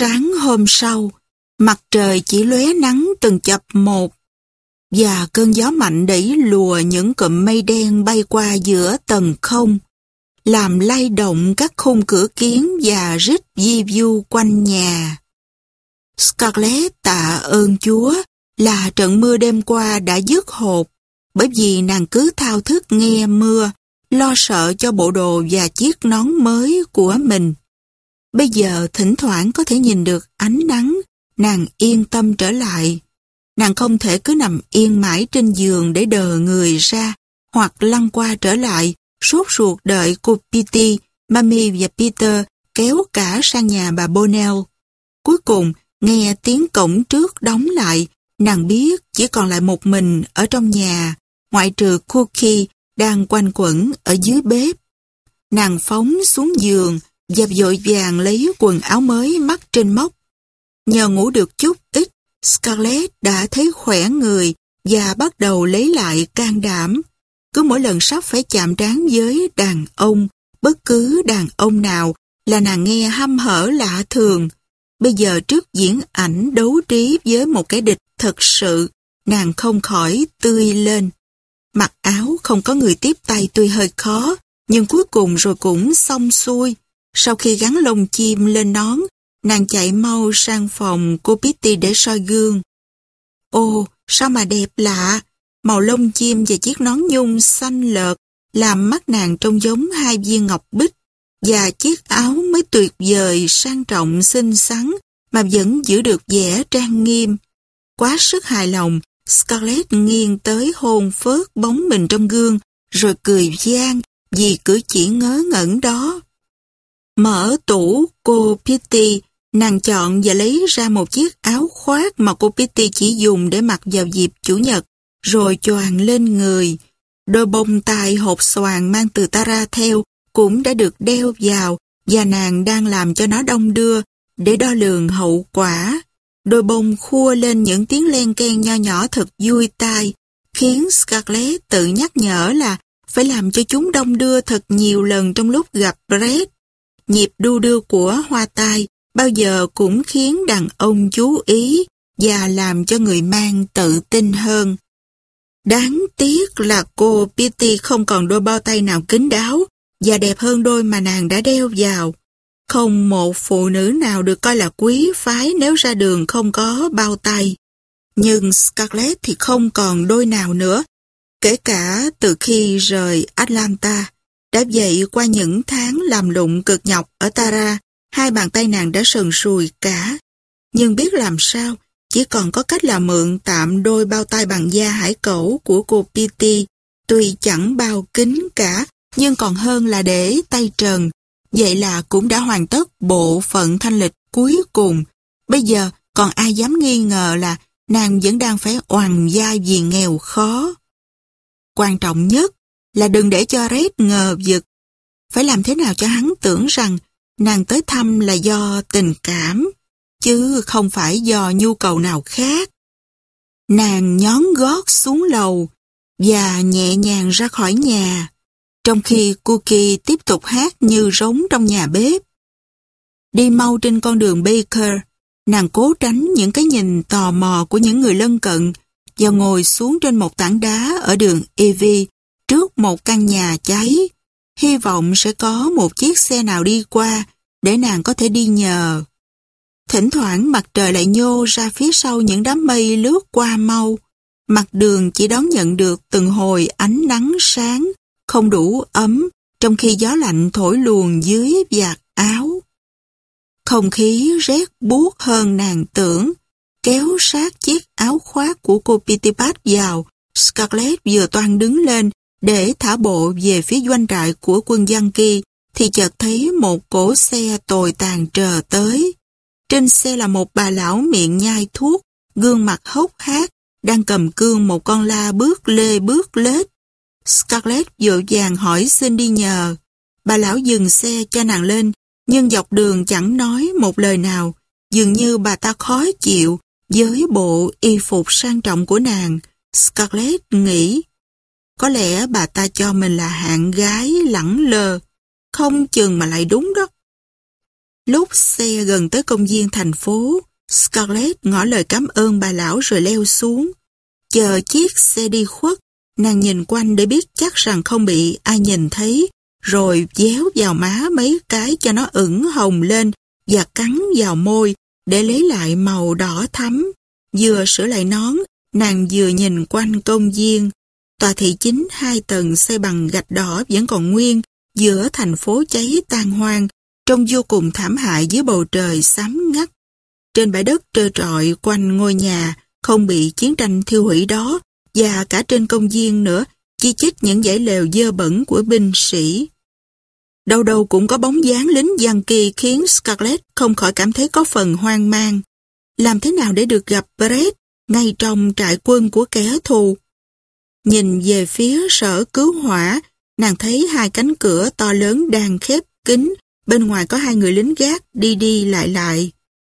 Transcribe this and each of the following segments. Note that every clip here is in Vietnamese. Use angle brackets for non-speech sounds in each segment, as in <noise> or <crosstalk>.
Sáng hôm sau, mặt trời chỉ lóe nắng từng chập một, và cơn gió mạnh đẩy lùa những cụm mây đen bay qua giữa tầng không, làm lay động các khung cửa kiến và rít di du quanh nhà. Scarlett tạ ơn Chúa là trận mưa đêm qua đã dứt hột, bởi vì nàng cứ thao thức nghe mưa, lo sợ cho bộ đồ và chiếc nón mới của mình. Bây giờ thỉnh thoảng có thể nhìn được ánh nắng, nàng yên tâm trở lại. Nàng không thể cứ nằm yên mãi trên giường để đờ người ra, hoặc lăn qua trở lại, sốt ruột đợi cô Petey, Mami và Peter kéo cả sang nhà bà Bonnell. Cuối cùng, nghe tiếng cổng trước đóng lại, nàng biết chỉ còn lại một mình ở trong nhà, ngoại trừ Cookie đang quanh quẩn ở dưới bếp. Nàng phóng xuống giường và vội vàng lấy quần áo mới mắc trên móc. Nhờ ngủ được chút ít, Scarlett đã thấy khỏe người và bắt đầu lấy lại can đảm. Cứ mỗi lần sắp phải chạm trán với đàn ông, bất cứ đàn ông nào là nàng nghe hăm hở lạ thường. Bây giờ trước diễn ảnh đấu trí với một cái địch thật sự, nàng không khỏi tươi lên. Mặc áo không có người tiếp tay tuy hơi khó, nhưng cuối cùng rồi cũng xong xuôi. Sau khi gắn lông chim lên nón, nàng chạy mau sang phòng cô Pitty để soi gương. Ồ, sao mà đẹp lạ! Màu lông chim và chiếc nón nhung xanh lợt làm mắt nàng trông giống hai viên ngọc bích và chiếc áo mới tuyệt vời sang trọng xinh xắn mà vẫn giữ được vẻ trang nghiêm. Quá sức hài lòng, Scarlett nghiêng tới hôn phớt bóng mình trong gương rồi cười gian vì cử chỉ ngớ ngẩn đó. Mở tủ cô Pitty, nàng chọn và lấy ra một chiếc áo khoác mà cô Pitty chỉ dùng để mặc vào dịp Chủ nhật, rồi choàng lên người. Đôi bông tai hộp xoàn mang từ Tara theo cũng đã được đeo vào và nàng đang làm cho nó đông đưa để đo lường hậu quả. Đôi bông khua lên những tiếng len ken nho nhỏ thật vui tai, khiến Scarlett tự nhắc nhở là phải làm cho chúng đông đưa thật nhiều lần trong lúc gặp Brett. Nhịp đu đưa của hoa tai bao giờ cũng khiến đàn ông chú ý và làm cho người mang tự tin hơn. Đáng tiếc là cô Pitty không còn đôi bao tay nào kín đáo và đẹp hơn đôi mà nàng đã đeo vào. Không một phụ nữ nào được coi là quý phái nếu ra đường không có bao tay. Nhưng Scarlett thì không còn đôi nào nữa, kể cả từ khi rời Atlanta. Đã vậy qua những tháng làm lụng cực nhọc ở Tara, hai bàn tay nàng đã sần sùi cả. Nhưng biết làm sao, chỉ còn có cách là mượn tạm đôi bao tay bằng da hải cẩu của cô Pitty, tuy chẳng bao kính cả, nhưng còn hơn là để tay trần. Vậy là cũng đã hoàn tất bộ phận thanh lịch cuối cùng. Bây giờ còn ai dám nghi ngờ là nàng vẫn đang phải oằn gia vì nghèo khó. Quan trọng nhất là đừng để cho Red ngờ vực. Phải làm thế nào cho hắn tưởng rằng nàng tới thăm là do tình cảm, chứ không phải do nhu cầu nào khác. Nàng nhón gót xuống lầu và nhẹ nhàng ra khỏi nhà, trong khi Cookie tiếp tục hát như rống trong nhà bếp. Đi mau trên con đường Baker, nàng cố tránh những cái nhìn tò mò của những người lân cận và ngồi xuống trên một tảng đá ở đường Evie trước một căn nhà cháy. Hy vọng sẽ có một chiếc xe nào đi qua để nàng có thể đi nhờ. Thỉnh thoảng mặt trời lại nhô ra phía sau những đám mây lướt qua mau. Mặt đường chỉ đón nhận được từng hồi ánh nắng sáng, không đủ ấm, trong khi gió lạnh thổi luồn dưới vạt áo. Không khí rét buốt hơn nàng tưởng, kéo sát chiếc áo khoác của cô Pitipat vào, Scarlett vừa toan đứng lên để thả bộ về phía doanh trại của quân dân kia, thì chợt thấy một cỗ xe tồi tàn chờ tới. Trên xe là một bà lão miệng nhai thuốc, gương mặt hốc hác, đang cầm cương một con la bước lê bước lết. Scarlett vội vàng hỏi xin đi nhờ. Bà lão dừng xe cho nàng lên, nhưng dọc đường chẳng nói một lời nào. Dường như bà ta khó chịu với bộ y phục sang trọng của nàng. Scarlett nghĩ, có lẽ bà ta cho mình là hạng gái lẳng lơ, không chừng mà lại đúng đó. Lúc xe gần tới công viên thành phố, Scarlett ngỏ lời cảm ơn bà lão rồi leo xuống. Chờ chiếc xe đi khuất, nàng nhìn quanh để biết chắc rằng không bị ai nhìn thấy, rồi déo vào má mấy cái cho nó ửng hồng lên và cắn vào môi để lấy lại màu đỏ thắm. Vừa sửa lại nón, nàng vừa nhìn quanh công viên. Tòa thị chính hai tầng xây bằng gạch đỏ vẫn còn nguyên, giữa thành phố cháy tan hoang, trông vô cùng thảm hại dưới bầu trời xám ngắt. Trên bãi đất trơ trọi quanh ngôi nhà, không bị chiến tranh thiêu hủy đó, và cả trên công viên nữa, chi chít những dãy lều dơ bẩn của binh sĩ. Đâu đâu cũng có bóng dáng lính giang kỳ khiến Scarlett không khỏi cảm thấy có phần hoang mang. Làm thế nào để được gặp Brett ngay trong trại quân của kẻ thù? Nhìn về phía sở cứu hỏa, nàng thấy hai cánh cửa to lớn đang khép kín, bên ngoài có hai người lính gác đi đi lại lại.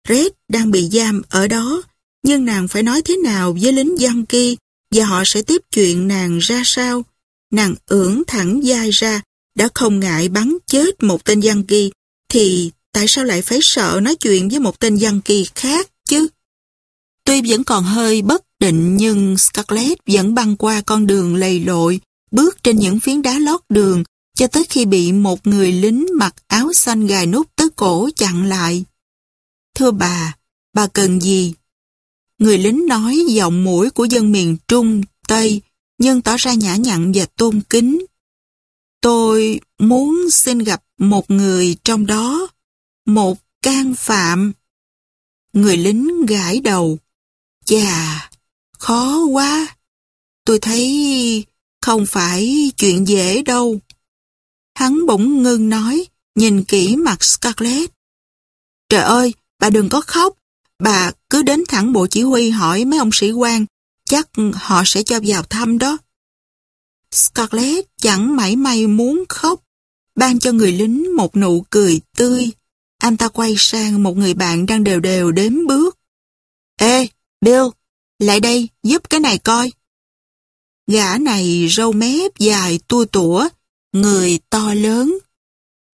Red đang bị giam ở đó, nhưng nàng phải nói thế nào với lính giam kia và họ sẽ tiếp chuyện nàng ra sao. Nàng ưỡn thẳng dai ra, đã không ngại bắn chết một tên dân kỳ, thì tại sao lại phải sợ nói chuyện với một tên dân kỳ khác chứ? Tuy vẫn còn hơi bất định nhưng Scarlett vẫn băng qua con đường lầy lội, bước trên những phiến đá lót đường cho tới khi bị một người lính mặc áo xanh gài nút tới cổ chặn lại. Thưa bà, bà cần gì? Người lính nói giọng mũi của dân miền Trung, Tây, nhưng tỏ ra nhã nhặn và tôn kính. Tôi muốn xin gặp một người trong đó, một can phạm. Người lính gãi đầu. Chà, khó quá. Tôi thấy không phải chuyện dễ đâu. Hắn bỗng ngưng nói, nhìn kỹ mặt Scarlett. Trời ơi, bà đừng có khóc. Bà cứ đến thẳng bộ chỉ huy hỏi mấy ông sĩ quan, chắc họ sẽ cho vào thăm đó. Scarlett chẳng mảy may muốn khóc, ban cho người lính một nụ cười tươi. Anh ta quay sang một người bạn đang đều đều đếm bước. Ê, Bill, lại đây, giúp cái này coi. Gã này râu mép dài tua tủa, người to lớn.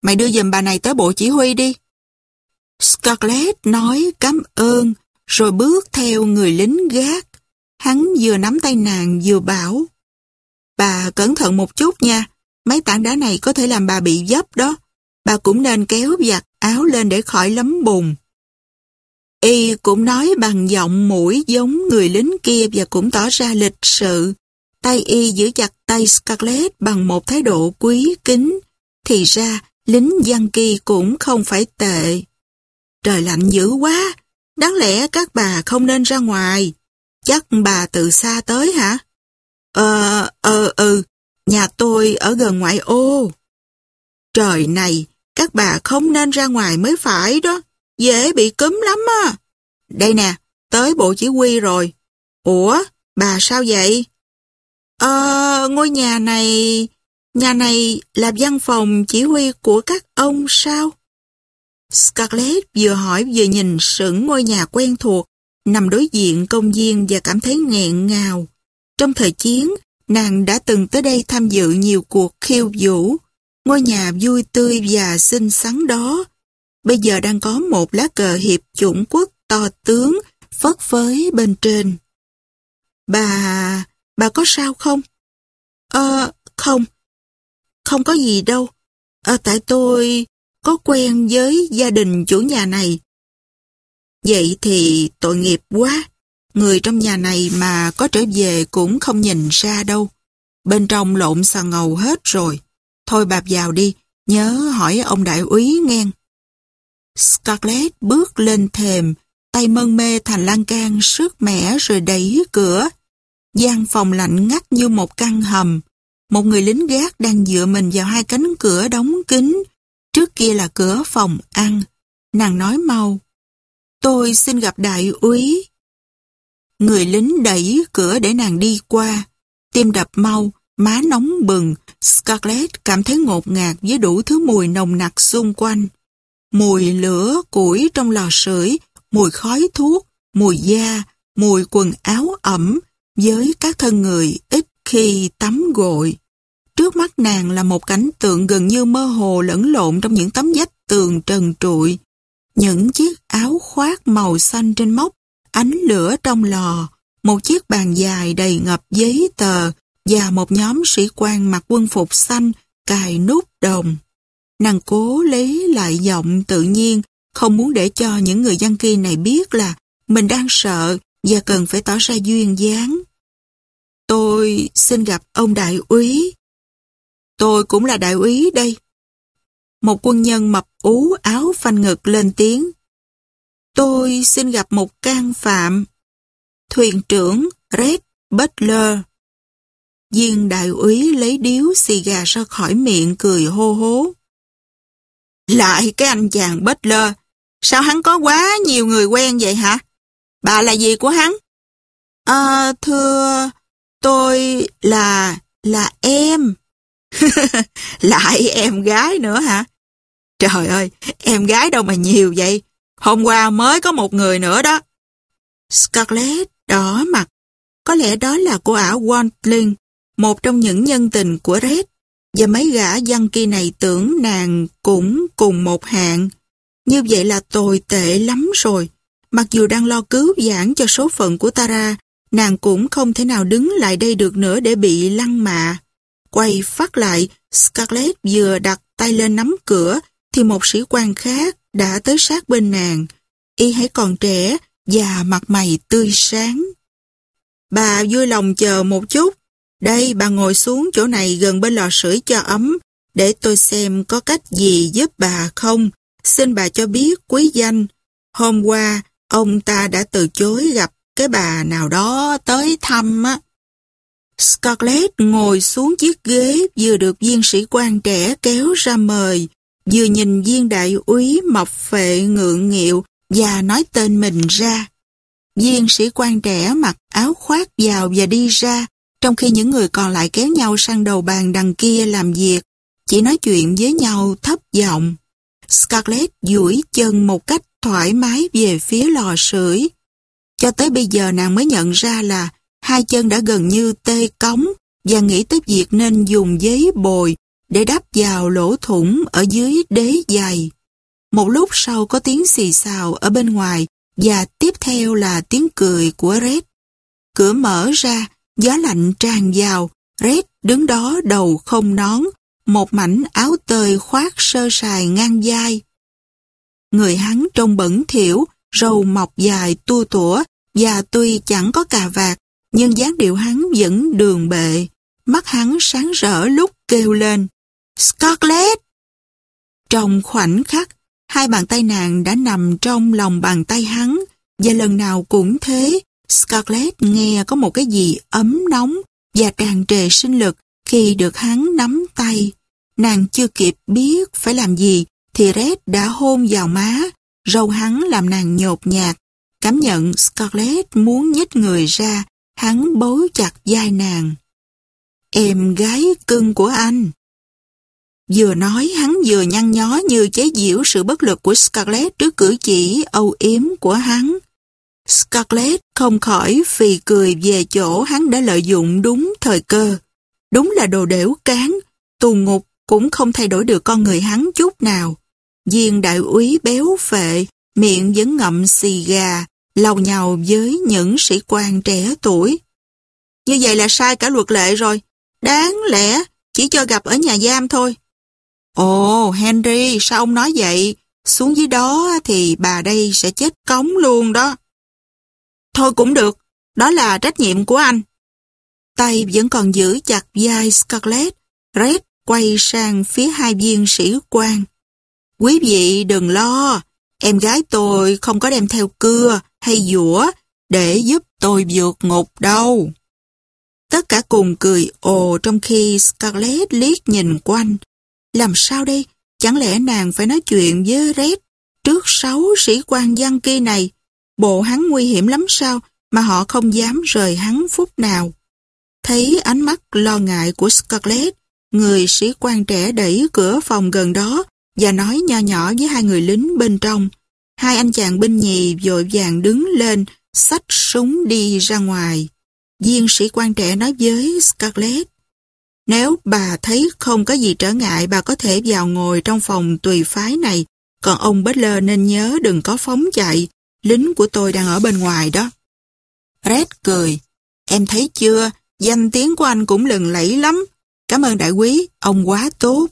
Mày đưa giùm bà này tới bộ chỉ huy đi. Scarlett nói cảm ơn, rồi bước theo người lính gác. Hắn vừa nắm tay nàng vừa bảo. Bà cẩn thận một chút nha, mấy tảng đá này có thể làm bà bị dấp đó. Bà cũng nên kéo giặt áo lên để khỏi lấm bùn. Y cũng nói bằng giọng mũi giống người lính kia và cũng tỏ ra lịch sự. Tay Y giữ chặt tay Scarlett bằng một thái độ quý kính. Thì ra, lính dân kỳ cũng không phải tệ. Trời lạnh dữ quá, đáng lẽ các bà không nên ra ngoài. Chắc bà từ xa tới hả? Ờ, ờ, ừ, nhà tôi ở gần ngoại ô. Trời này, các bà không nên ra ngoài mới phải đó, dễ bị cúm lắm á. Đây nè, tới bộ chỉ huy rồi. Ủa, bà sao vậy? Ờ, ngôi nhà này... Nhà này là văn phòng chỉ huy của các ông sao? Scarlett vừa hỏi vừa nhìn sững ngôi nhà quen thuộc, nằm đối diện công viên và cảm thấy nghẹn ngào. Trong thời chiến, nàng đã từng tới đây tham dự nhiều cuộc khiêu vũ. Ngôi nhà vui tươi và xinh xắn đó, bây giờ đang có một lá cờ hiệp chủng quốc to tướng phất phới bên trên. Bà... bà có sao không? Ờ, không. Không có gì đâu. Ờ, tại tôi có quen với gia đình chủ nhà này. Vậy thì tội nghiệp quá. Người trong nhà này mà có trở về cũng không nhìn ra đâu. Bên trong lộn xà ngầu hết rồi. Thôi bà vào đi, nhớ hỏi ông đại úy ngang Scarlett bước lên thềm, tay mân mê thành lan can sức mẻ rồi đẩy cửa. gian phòng lạnh ngắt như một căn hầm. Một người lính gác đang dựa mình vào hai cánh cửa đóng kín. Trước kia là cửa phòng ăn. Nàng nói mau. Tôi xin gặp đại úy. Người lính đẩy cửa để nàng đi qua. Tim đập mau, má nóng bừng. Scarlett cảm thấy ngột ngạt với đủ thứ mùi nồng nặc xung quanh. Mùi lửa củi trong lò sưởi, mùi khói thuốc, mùi da, mùi quần áo ẩm với các thân người ít khi tắm gội. Trước mắt nàng là một cảnh tượng gần như mơ hồ lẫn lộn trong những tấm vách tường trần trụi. Những chiếc áo khoác màu xanh trên móc, ánh lửa trong lò, một chiếc bàn dài đầy ngập giấy tờ và một nhóm sĩ quan mặc quân phục xanh cài nút đồng. Nàng cố lấy lại giọng tự nhiên, không muốn để cho những người dân kia này biết là mình đang sợ và cần phải tỏ ra duyên dáng. Tôi xin gặp ông đại úy. Tôi cũng là đại úy đây. Một quân nhân mập ú áo phanh ngực lên tiếng. Tôi xin gặp một can phạm. Thuyền trưởng Red Butler. Viên đại úy lấy điếu xì gà ra khỏi miệng cười hô hố. Lại cái anh chàng Butler, sao hắn có quá nhiều người quen vậy hả? Bà là gì của hắn? À, thưa, tôi là, là em. <laughs> Lại em gái nữa hả? Trời ơi, em gái đâu mà nhiều vậy? Hôm qua mới có một người nữa đó. Scarlett đỏ mặt. Có lẽ đó là cô ảo Wantling, một trong những nhân tình của Red. Và mấy gã dân kia này tưởng nàng cũng cùng một hạng. Như vậy là tồi tệ lắm rồi. Mặc dù đang lo cứu giảng cho số phận của Tara, nàng cũng không thể nào đứng lại đây được nữa để bị lăng mạ. Quay phát lại, Scarlett vừa đặt tay lên nắm cửa, thì một sĩ quan khác đã tới sát bên nàng. Y hãy còn trẻ và mặt mày tươi sáng. Bà vui lòng chờ một chút. Đây, bà ngồi xuống chỗ này gần bên lò sưởi cho ấm, để tôi xem có cách gì giúp bà không. Xin bà cho biết quý danh. Hôm qua, ông ta đã từ chối gặp cái bà nào đó tới thăm á. Scarlett ngồi xuống chiếc ghế vừa được viên sĩ quan trẻ kéo ra mời, vừa nhìn viên đại úy mập phệ ngượng nghịu và nói tên mình ra. Viên sĩ quan trẻ mặc áo khoác vào và đi ra, trong khi những người còn lại kéo nhau sang đầu bàn đằng kia làm việc, chỉ nói chuyện với nhau thấp giọng. Scarlett duỗi chân một cách thoải mái về phía lò sưởi. Cho tới bây giờ nàng mới nhận ra là hai chân đã gần như tê cống và nghĩ tới việc nên dùng giấy bồi để đắp vào lỗ thủng ở dưới đế giày. Một lúc sau có tiếng xì xào ở bên ngoài và tiếp theo là tiếng cười của Red. Cửa mở ra, gió lạnh tràn vào, Red đứng đó đầu không nón, một mảnh áo tơi khoác sơ sài ngang vai. Người hắn trông bẩn thiểu, râu mọc dài tua tủa và tuy chẳng có cà vạt, nhưng dáng điệu hắn vẫn đường bệ. Mắt hắn sáng rỡ lúc kêu lên. Scarlett! Trong khoảnh khắc, hai bàn tay nàng đã nằm trong lòng bàn tay hắn, và lần nào cũng thế, Scarlett nghe có một cái gì ấm nóng và tràn trề sinh lực khi được hắn nắm tay. Nàng chưa kịp biết phải làm gì thì Red đã hôn vào má, râu hắn làm nàng nhột nhạt. Cảm nhận Scarlett muốn nhích người ra, hắn bấu chặt vai nàng. Em gái cưng của anh. Vừa nói hắn vừa nhăn nhó như chế giễu sự bất lực của Scarlett trước cử chỉ âu yếm của hắn. Scarlett không khỏi phì cười về chỗ hắn đã lợi dụng đúng thời cơ. Đúng là đồ đểu cán, tù ngục cũng không thay đổi được con người hắn chút nào. Viên đại úy béo phệ, miệng vẫn ngậm xì gà, lau nhau với những sĩ quan trẻ tuổi. Như vậy là sai cả luật lệ rồi. Đáng lẽ chỉ cho gặp ở nhà giam thôi. Ồ, Henry, sao ông nói vậy? Xuống dưới đó thì bà đây sẽ chết cống luôn đó. Thôi cũng được, đó là trách nhiệm của anh. Tay vẫn còn giữ chặt vai Scarlett. Red quay sang phía hai viên sĩ quan. Quý vị đừng lo, em gái tôi không có đem theo cưa hay dũa để giúp tôi vượt ngục đâu. Tất cả cùng cười ồ trong khi Scarlett liếc nhìn quanh. Làm sao đây? Chẳng lẽ nàng phải nói chuyện với Red trước sáu sĩ quan văn kia này? Bộ hắn nguy hiểm lắm sao mà họ không dám rời hắn phút nào? Thấy ánh mắt lo ngại của Scarlett, người sĩ quan trẻ đẩy cửa phòng gần đó và nói nho nhỏ với hai người lính bên trong. Hai anh chàng binh nhì vội vàng đứng lên, xách súng đi ra ngoài. Viên sĩ quan trẻ nói với Scarlett, nếu bà thấy không có gì trở ngại bà có thể vào ngồi trong phòng tùy phái này, Còn ông Butler nên nhớ đừng có phóng chạy, lính của tôi đang ở bên ngoài đó. Red cười, em thấy chưa, danh tiếng của anh cũng lừng lẫy lắm. Cảm ơn đại quý, ông quá tốt.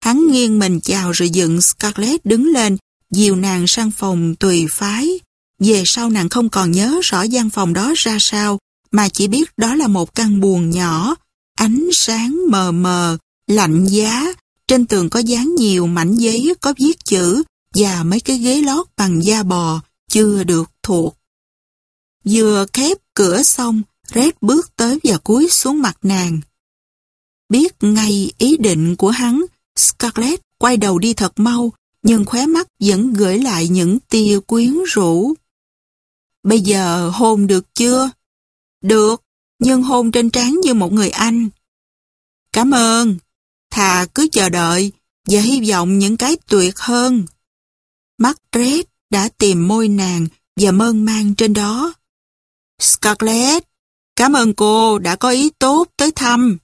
Hắn nghiêng mình chào rồi dựng Scarlett đứng lên, dìu nàng sang phòng tùy phái. Về sau nàng không còn nhớ rõ gian phòng đó ra sao, mà chỉ biết đó là một căn buồng nhỏ, ánh sáng mờ mờ, lạnh giá, trên tường có dán nhiều mảnh giấy có viết chữ và mấy cái ghế lót bằng da bò chưa được thuộc. Vừa khép cửa xong, Red bước tới và cúi xuống mặt nàng. Biết ngay ý định của hắn, Scarlett quay đầu đi thật mau, nhưng khóe mắt vẫn gửi lại những tia quyến rũ. Bây giờ hôn được chưa? Được, nhưng hôn trên trán như một người anh. Cảm ơn, thà cứ chờ đợi và hy vọng những cái tuyệt hơn. Mắt Red đã tìm môi nàng và mơn man trên đó. Scarlett, cảm ơn cô đã có ý tốt tới thăm.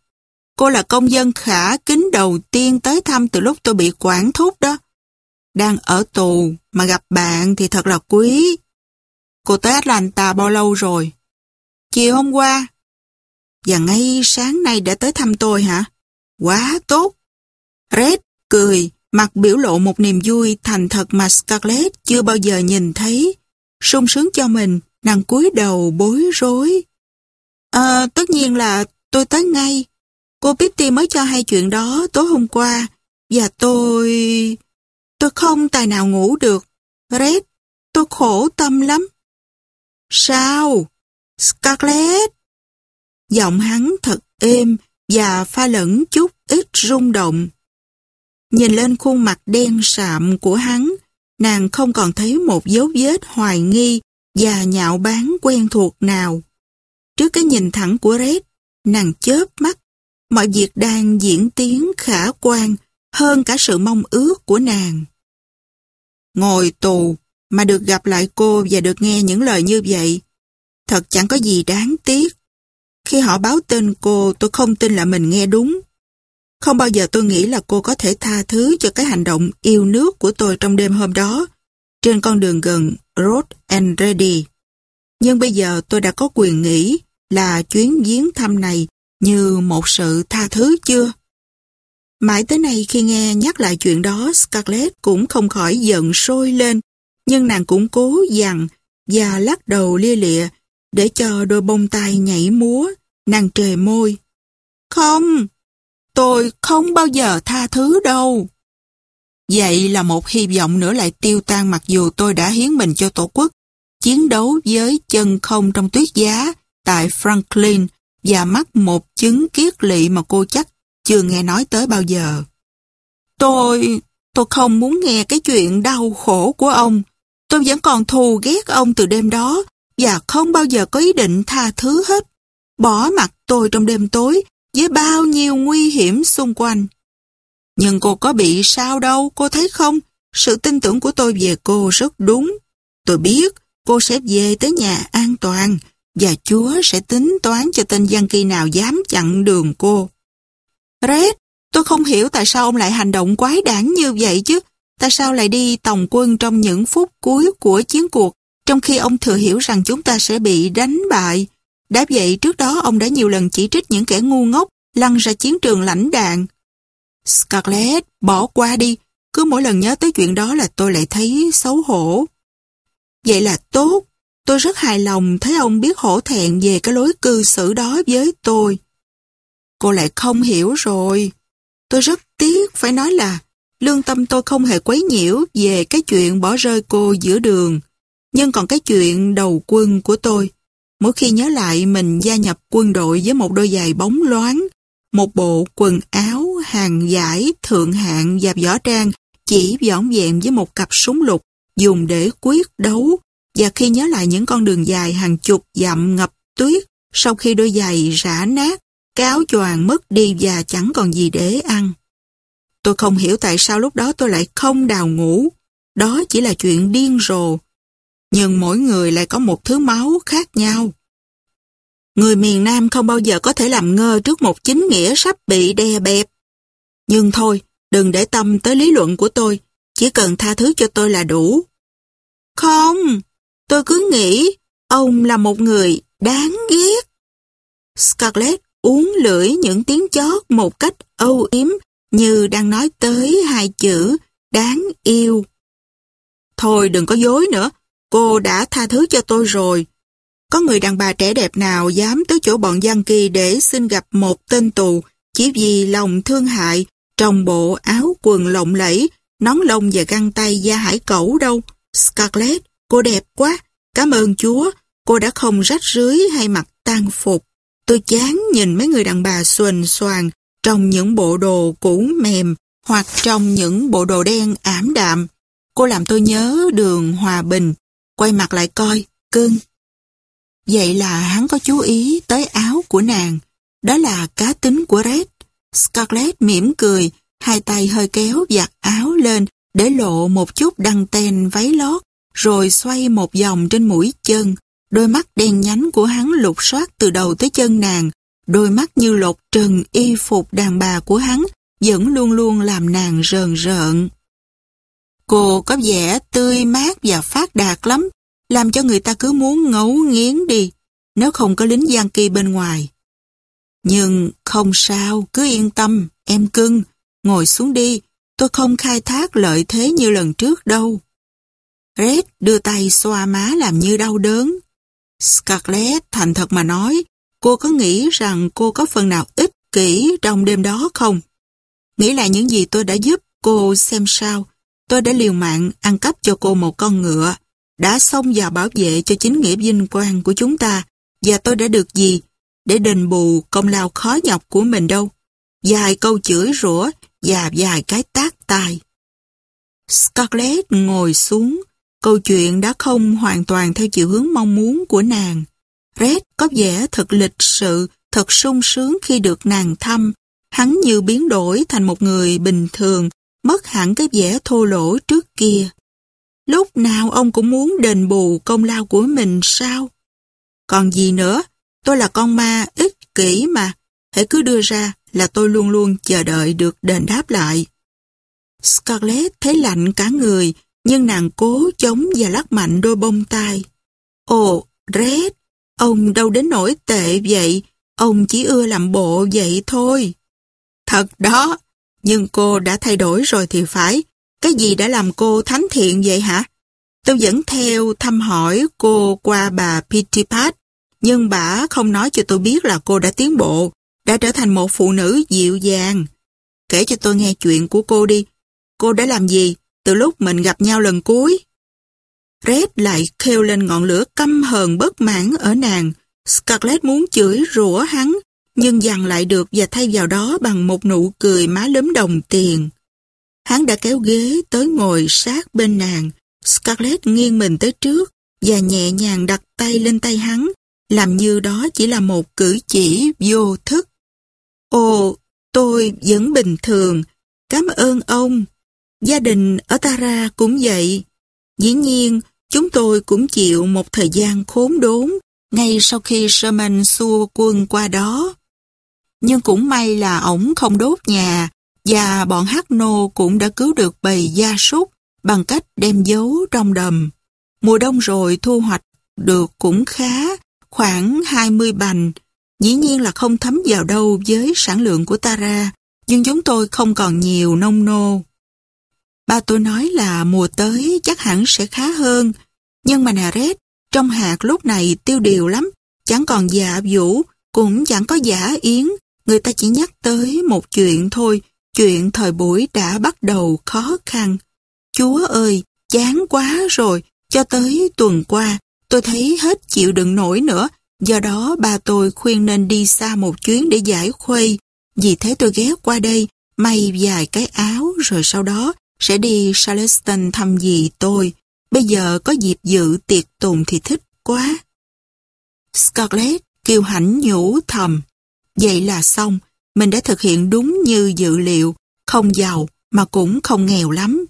Cô là công dân khả kính đầu tiên tới thăm từ lúc tôi bị quản thúc đó. Đang ở tù mà gặp bạn thì thật là quý. Cô tới Atlanta bao lâu rồi? Chiều hôm qua. Và ngay sáng nay đã tới thăm tôi hả? Quá tốt. Red cười, mặt biểu lộ một niềm vui thành thật mà Scarlett chưa bao giờ nhìn thấy. sung sướng cho mình, nàng cúi đầu bối rối. À, tất nhiên là tôi tới ngay. Cô Pitty mới cho hai chuyện đó tối hôm qua. Và tôi... Tôi không tài nào ngủ được. Red, tôi khổ tâm lắm. Sao? Scarlett? Giọng hắn thật êm và pha lẫn chút ít rung động. Nhìn lên khuôn mặt đen sạm của hắn, nàng không còn thấy một dấu vết hoài nghi và nhạo báng quen thuộc nào. Trước cái nhìn thẳng của Red, nàng chớp mắt, mọi việc đang diễn tiến khả quan hơn cả sự mong ước của nàng. Ngồi tù mà được gặp lại cô và được nghe những lời như vậy, thật chẳng có gì đáng tiếc. Khi họ báo tên cô, tôi không tin là mình nghe đúng. Không bao giờ tôi nghĩ là cô có thể tha thứ cho cái hành động yêu nước của tôi trong đêm hôm đó, trên con đường gần Road and Ready. Nhưng bây giờ tôi đã có quyền nghĩ là chuyến viếng thăm này như một sự tha thứ chưa? Mãi tới nay khi nghe nhắc lại chuyện đó, Scarlett cũng không khỏi giận sôi lên, nhưng nàng cũng cố dằn và lắc đầu lia lịa để cho đôi bông tai nhảy múa, nàng trề môi. Không, tôi không bao giờ tha thứ đâu. Vậy là một hy vọng nữa lại tiêu tan mặc dù tôi đã hiến mình cho Tổ quốc, chiến đấu với chân không trong tuyết giá tại Franklin và mắc một chứng kiết lỵ mà cô chắc chưa nghe nói tới bao giờ. Tôi, tôi không muốn nghe cái chuyện đau khổ của ông. Tôi vẫn còn thù ghét ông từ đêm đó và không bao giờ có ý định tha thứ hết. Bỏ mặt tôi trong đêm tối với bao nhiêu nguy hiểm xung quanh. Nhưng cô có bị sao đâu, cô thấy không? Sự tin tưởng của tôi về cô rất đúng. Tôi biết cô sẽ về tới nhà an toàn và Chúa sẽ tính toán cho tên gian kỳ nào dám chặn đường cô. Red, tôi không hiểu tại sao ông lại hành động quái đản như vậy chứ. Tại sao lại đi tòng quân trong những phút cuối của chiến cuộc, trong khi ông thừa hiểu rằng chúng ta sẽ bị đánh bại. Đã vậy trước đó ông đã nhiều lần chỉ trích những kẻ ngu ngốc lăn ra chiến trường lãnh đạn. Scarlett, bỏ qua đi. Cứ mỗi lần nhớ tới chuyện đó là tôi lại thấy xấu hổ. Vậy là tốt. Tôi rất hài lòng thấy ông biết hổ thẹn về cái lối cư xử đó với tôi. Cô lại không hiểu rồi. Tôi rất tiếc phải nói là lương tâm tôi không hề quấy nhiễu về cái chuyện bỏ rơi cô giữa đường. Nhưng còn cái chuyện đầu quân của tôi, mỗi khi nhớ lại mình gia nhập quân đội với một đôi giày bóng loáng, một bộ quần áo hàng giải thượng hạng và võ trang chỉ võn vẹn với một cặp súng lục dùng để quyết đấu và khi nhớ lại những con đường dài hàng chục dặm ngập tuyết sau khi đôi giày rã nát cáo choàng mất đi và chẳng còn gì để ăn. Tôi không hiểu tại sao lúc đó tôi lại không đào ngủ. Đó chỉ là chuyện điên rồ. Nhưng mỗi người lại có một thứ máu khác nhau. Người miền Nam không bao giờ có thể làm ngơ trước một chính nghĩa sắp bị đè bẹp. Nhưng thôi, đừng để tâm tới lý luận của tôi. chỉ cần tha thứ cho tôi là đủ. Không, tôi cứ nghĩ ông là một người đáng ghét. Scarlett uống lưỡi những tiếng chót một cách âu yếm như đang nói tới hai chữ đáng yêu. Thôi đừng có dối nữa, cô đã tha thứ cho tôi rồi. Có người đàn bà trẻ đẹp nào dám tới chỗ bọn Giang Kỳ để xin gặp một tên tù chỉ vì lòng thương hại trong bộ áo quần lộng lẫy, nón lông và găng tay da hải cẩu đâu. Scarlett, cô đẹp quá. Cảm ơn Chúa, cô đã không rách rưới hay mặc tan phục. Tôi chán nhìn mấy người đàn bà xuềnh xoàng trong những bộ đồ cũ mềm hoặc trong những bộ đồ đen ảm đạm. Cô làm tôi nhớ đường Hòa Bình. Quay mặt lại coi, cưng. Vậy là hắn có chú ý tới áo của nàng. Đó là cá tính của Red. Scarlett mỉm cười, hai tay hơi kéo giặt áo lên để lộ một chút đăng ten váy lót, rồi xoay một vòng trên mũi chân. Đôi mắt đen nhánh của hắn lục soát từ đầu tới chân nàng, đôi mắt như lột trần y phục đàn bà của hắn vẫn luôn luôn làm nàng rờn rợn. Cô có vẻ tươi mát và phát đạt lắm, làm cho người ta cứ muốn ngấu nghiến đi, nếu không có lính gian kỳ bên ngoài. Nhưng không sao, cứ yên tâm, em cưng, ngồi xuống đi, tôi không khai thác lợi thế như lần trước đâu. Red đưa tay xoa má làm như đau đớn. Scarlett thành thật mà nói, cô có nghĩ rằng cô có phần nào ích kỷ trong đêm đó không? Nghĩ lại những gì tôi đã giúp cô xem sao. Tôi đã liều mạng ăn cắp cho cô một con ngựa, đã xông vào bảo vệ cho chính nghĩa vinh quang của chúng ta, và tôi đã được gì để đền bù công lao khó nhọc của mình đâu. Vài câu chửi rủa và vài cái tác tai. Scarlett ngồi xuống, câu chuyện đã không hoàn toàn theo chiều hướng mong muốn của nàng. Red có vẻ thật lịch sự, thật sung sướng khi được nàng thăm. Hắn như biến đổi thành một người bình thường, mất hẳn cái vẻ thô lỗ trước kia. Lúc nào ông cũng muốn đền bù công lao của mình sao? Còn gì nữa, tôi là con ma ích kỷ mà, hãy cứ đưa ra là tôi luôn luôn chờ đợi được đền đáp lại. Scarlett thấy lạnh cả người, nhưng nàng cố chống và lắc mạnh đôi bông tai. Ồ, Red, ông đâu đến nỗi tệ vậy, ông chỉ ưa làm bộ vậy thôi. Thật đó, nhưng cô đã thay đổi rồi thì phải. Cái gì đã làm cô thánh thiện vậy hả? Tôi vẫn theo thăm hỏi cô qua bà Pitipat nhưng bà không nói cho tôi biết là cô đã tiến bộ, đã trở thành một phụ nữ dịu dàng. Kể cho tôi nghe chuyện của cô đi. Cô đã làm gì từ lúc mình gặp nhau lần cuối? Red lại kêu lên ngọn lửa căm hờn bất mãn ở nàng. Scarlett muốn chửi rủa hắn, nhưng dằn lại được và thay vào đó bằng một nụ cười má lấm đồng tiền. Hắn đã kéo ghế tới ngồi sát bên nàng. Scarlett nghiêng mình tới trước và nhẹ nhàng đặt tay lên tay hắn, làm như đó chỉ là một cử chỉ vô thức. Ồ, tôi vẫn bình thường, cảm ơn ông. Gia đình ở Tara cũng vậy. Dĩ nhiên, chúng tôi cũng chịu một thời gian khốn đốn ngay sau khi Sherman xua quân qua đó. Nhưng cũng may là ổng không đốt nhà và bọn hát nô cũng đã cứu được bầy gia súc bằng cách đem giấu trong đầm. Mùa đông rồi thu hoạch được cũng khá, khoảng 20 bành. Dĩ nhiên là không thấm vào đâu với sản lượng của Tara, nhưng chúng tôi không còn nhiều nông nô. Ba tôi nói là mùa tới chắc hẳn sẽ khá hơn, nhưng mà nà rét, trong hạt lúc này tiêu điều lắm, chẳng còn dạ vũ, cũng chẳng có giả yến, người ta chỉ nhắc tới một chuyện thôi, chuyện thời buổi đã bắt đầu khó khăn. Chúa ơi, chán quá rồi, cho tới tuần qua, tôi thấy hết chịu đựng nổi nữa, do đó bà tôi khuyên nên đi xa một chuyến để giải khuây. Vì thế tôi ghé qua đây, may vài cái áo rồi sau đó sẽ đi Charleston thăm dì tôi. Bây giờ có dịp dự tiệc tùng thì thích quá. Scarlett kêu hãnh nhủ thầm. Vậy là xong, mình đã thực hiện đúng như dự liệu, không giàu mà cũng không nghèo lắm.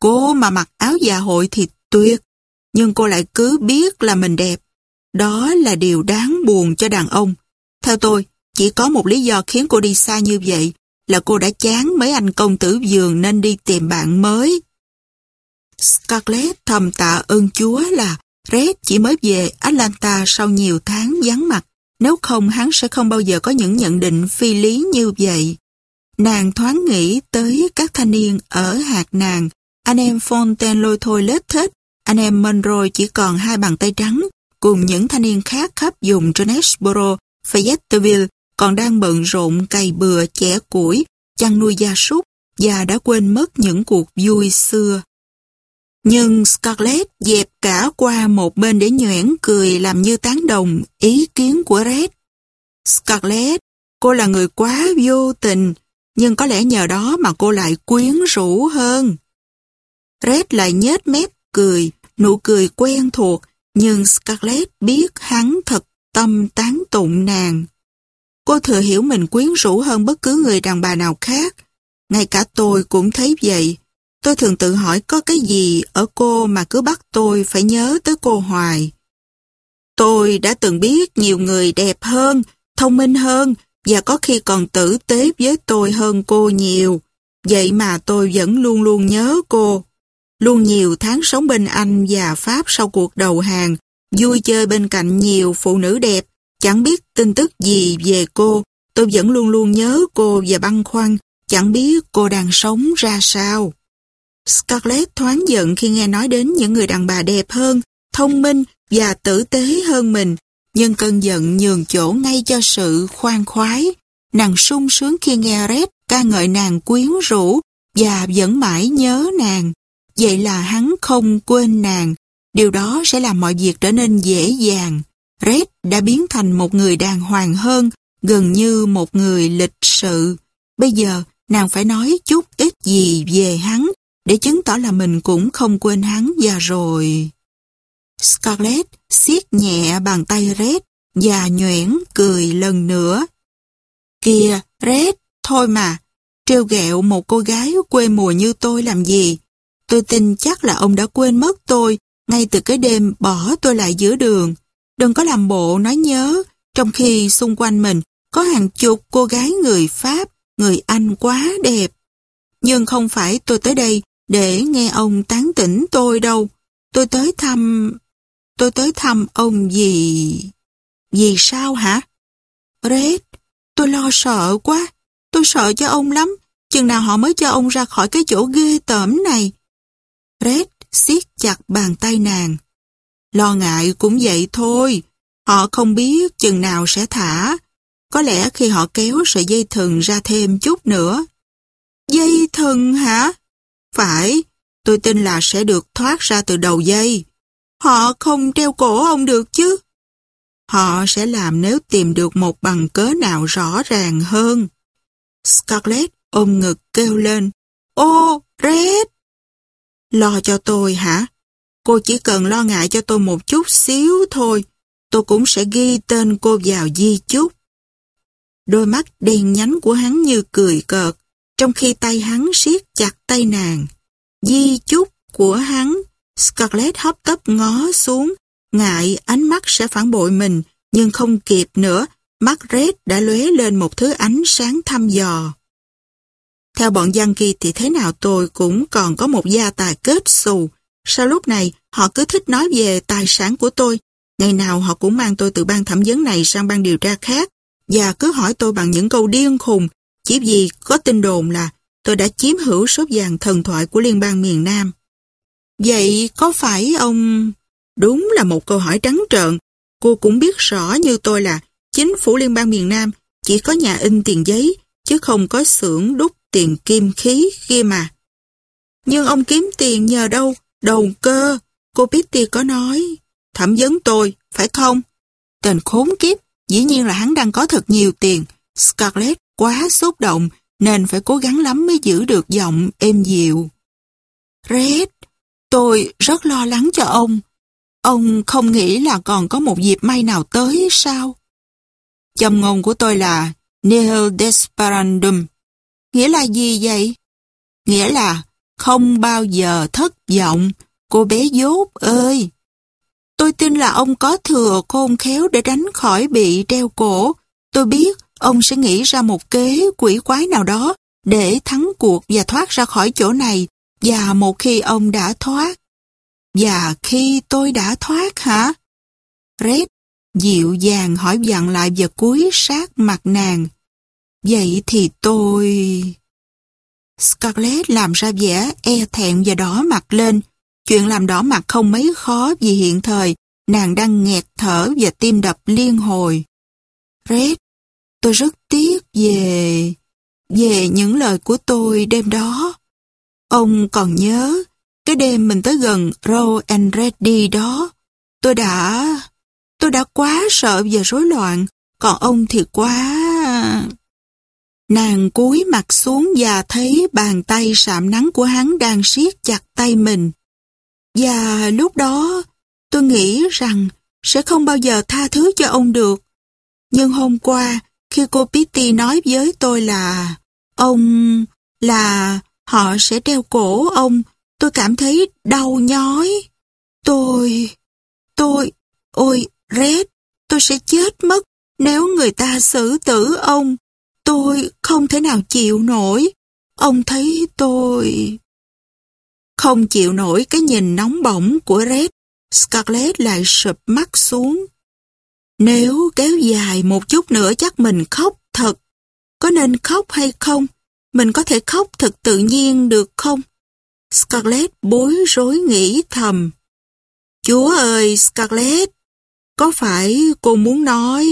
Cô mà mặc áo dạ hội thì tuyệt, nhưng cô lại cứ biết là mình đẹp. Đó là điều đáng buồn cho đàn ông. Theo tôi, chỉ có một lý do khiến cô đi xa như vậy là cô đã chán mấy anh công tử giường nên đi tìm bạn mới. Scarlett thầm tạ ơn Chúa là Red chỉ mới về Atlanta sau nhiều tháng vắng mặt, nếu không hắn sẽ không bao giờ có những nhận định phi lý như vậy. Nàng thoáng nghĩ tới các thanh niên ở hạt nàng, anh em Fontaine lôi thôi lết thết, anh em Monroe chỉ còn hai bàn tay trắng, cùng những thanh niên khác khắp vùng Jonesboro, Fayetteville còn đang bận rộn cày bừa chẻ củi, chăn nuôi gia súc và đã quên mất những cuộc vui xưa. Nhưng Scarlett dẹp cả qua một bên để nhoẻn cười làm như tán đồng ý kiến của Red. Scarlett, cô là người quá vô tình, nhưng có lẽ nhờ đó mà cô lại quyến rũ hơn. Red lại nhếch mép cười, nụ cười quen thuộc, nhưng Scarlett biết hắn thật tâm tán tụng nàng. Cô thừa hiểu mình quyến rũ hơn bất cứ người đàn bà nào khác. Ngay cả tôi cũng thấy vậy. Tôi thường tự hỏi có cái gì ở cô mà cứ bắt tôi phải nhớ tới cô hoài. Tôi đã từng biết nhiều người đẹp hơn, thông minh hơn và có khi còn tử tế với tôi hơn cô nhiều. Vậy mà tôi vẫn luôn luôn nhớ cô. Luôn nhiều tháng sống bên Anh và Pháp sau cuộc đầu hàng, vui chơi bên cạnh nhiều phụ nữ đẹp, chẳng biết tin tức gì về cô. Tôi vẫn luôn luôn nhớ cô và băn khoăn, chẳng biết cô đang sống ra sao. Scarlett thoáng giận khi nghe nói đến những người đàn bà đẹp hơn, thông minh và tử tế hơn mình, nhưng cơn giận nhường chỗ ngay cho sự khoan khoái. Nàng sung sướng khi nghe Red ca ngợi nàng quyến rũ và vẫn mãi nhớ nàng. Vậy là hắn không quên nàng. Điều đó sẽ làm mọi việc trở nên dễ dàng. Red đã biến thành một người đàng hoàng hơn, gần như một người lịch sự. Bây giờ, nàng phải nói chút ít gì về hắn để chứng tỏ là mình cũng không quên hắn và rồi. Scarlett siết nhẹ bàn tay Red và nhoẻn cười lần nữa. Kìa, Red, thôi mà, trêu ghẹo một cô gái quê mùa như tôi làm gì? Tôi tin chắc là ông đã quên mất tôi ngay từ cái đêm bỏ tôi lại giữa đường. Đừng có làm bộ nói nhớ, trong khi xung quanh mình có hàng chục cô gái người Pháp, người Anh quá đẹp. Nhưng không phải tôi tới đây để nghe ông tán tỉnh tôi đâu. Tôi tới thăm... Tôi tới thăm ông gì... Vì sao hả? Red, tôi lo sợ quá. Tôi sợ cho ông lắm. Chừng nào họ mới cho ông ra khỏi cái chỗ ghê tởm này. Red siết chặt bàn tay nàng. Lo ngại cũng vậy thôi. Họ không biết chừng nào sẽ thả. Có lẽ khi họ kéo sợi dây thừng ra thêm chút nữa. Dây thừng hả? Phải, tôi tin là sẽ được thoát ra từ đầu dây. Họ không treo cổ ông được chứ. Họ sẽ làm nếu tìm được một bằng cớ nào rõ ràng hơn. Scarlett ôm ngực kêu lên. Ô, Red! Lo cho tôi hả? Cô chỉ cần lo ngại cho tôi một chút xíu thôi. Tôi cũng sẽ ghi tên cô vào di chúc. Đôi mắt đen nhánh của hắn như cười cợt, trong khi tay hắn siết chặt tay nàng. Di chúc của hắn, Scarlett hấp tấp ngó xuống, ngại ánh mắt sẽ phản bội mình, nhưng không kịp nữa, mắt Red đã lóe lên một thứ ánh sáng thăm dò. Theo bọn Giang Kỳ thì thế nào tôi cũng còn có một gia tài kết xù. Sau lúc này, họ cứ thích nói về tài sản của tôi. Ngày nào họ cũng mang tôi từ ban thẩm vấn này sang ban điều tra khác và cứ hỏi tôi bằng những câu điên khùng chỉ vì có tin đồn là tôi đã chiếm hữu số vàng thần thoại của liên bang miền Nam. Vậy có phải ông... Đúng là một câu hỏi trắng trợn. Cô cũng biết rõ như tôi là chính phủ liên bang miền Nam chỉ có nhà in tiền giấy chứ không có xưởng đúc tiền kim khí kia mà. Nhưng ông kiếm tiền nhờ đâu? Đầu cơ. Cô Pitty có nói. Thẩm vấn tôi, phải không? Tên khốn kiếp, dĩ nhiên là hắn đang có thật nhiều tiền. Scarlett quá xúc động nên phải cố gắng lắm mới giữ được giọng êm dịu. Red, tôi rất lo lắng cho ông. Ông không nghĩ là còn có một dịp may nào tới sao? Châm ngôn của tôi là Nihil desperandum. Nghĩa là gì vậy? Nghĩa là không bao giờ thất vọng, cô bé dốt ơi. Tôi tin là ông có thừa khôn khéo để tránh khỏi bị treo cổ. Tôi biết ông sẽ nghĩ ra một kế quỷ quái nào đó để thắng cuộc và thoát ra khỏi chỗ này. Và một khi ông đã thoát, và khi tôi đã thoát hả? Red dịu dàng hỏi dặn lại và cúi sát mặt nàng. Vậy thì tôi... Scarlett làm ra vẻ e thẹn và đỏ mặt lên. Chuyện làm đỏ mặt không mấy khó vì hiện thời nàng đang nghẹt thở và tim đập liên hồi. Red, tôi rất tiếc về... về những lời của tôi đêm đó. Ông còn nhớ cái đêm mình tới gần Row and Ready đó. Tôi đã... tôi đã quá sợ và rối loạn, còn ông thì quá... Nàng cúi mặt xuống và thấy bàn tay sạm nắng của hắn đang siết chặt tay mình. Và lúc đó tôi nghĩ rằng sẽ không bao giờ tha thứ cho ông được. Nhưng hôm qua khi cô Pitty nói với tôi là ông là họ sẽ đeo cổ ông, tôi cảm thấy đau nhói. Tôi, tôi, ôi, Red, tôi sẽ chết mất nếu người ta xử tử ông. Tôi không thể nào chịu nổi. Ông thấy tôi... Không chịu nổi cái nhìn nóng bỏng của Red, Scarlett lại sụp mắt xuống. Nếu kéo dài một chút nữa chắc mình khóc thật. Có nên khóc hay không? Mình có thể khóc thật tự nhiên được không? Scarlett bối rối nghĩ thầm. Chúa ơi, Scarlett, có phải cô muốn nói...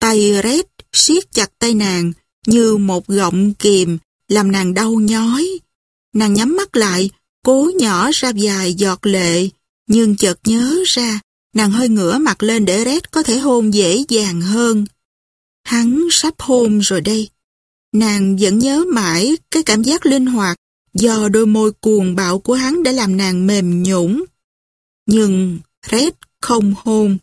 Tay Red siết chặt tay nàng như một gọng kìm làm nàng đau nhói. Nàng nhắm mắt lại, cố nhỏ ra vài giọt lệ, nhưng chợt nhớ ra, nàng hơi ngửa mặt lên để Red có thể hôn dễ dàng hơn. Hắn sắp hôn rồi đây. Nàng vẫn nhớ mãi cái cảm giác linh hoạt do đôi môi cuồng bạo của hắn đã làm nàng mềm nhũn. Nhưng Red không hôn.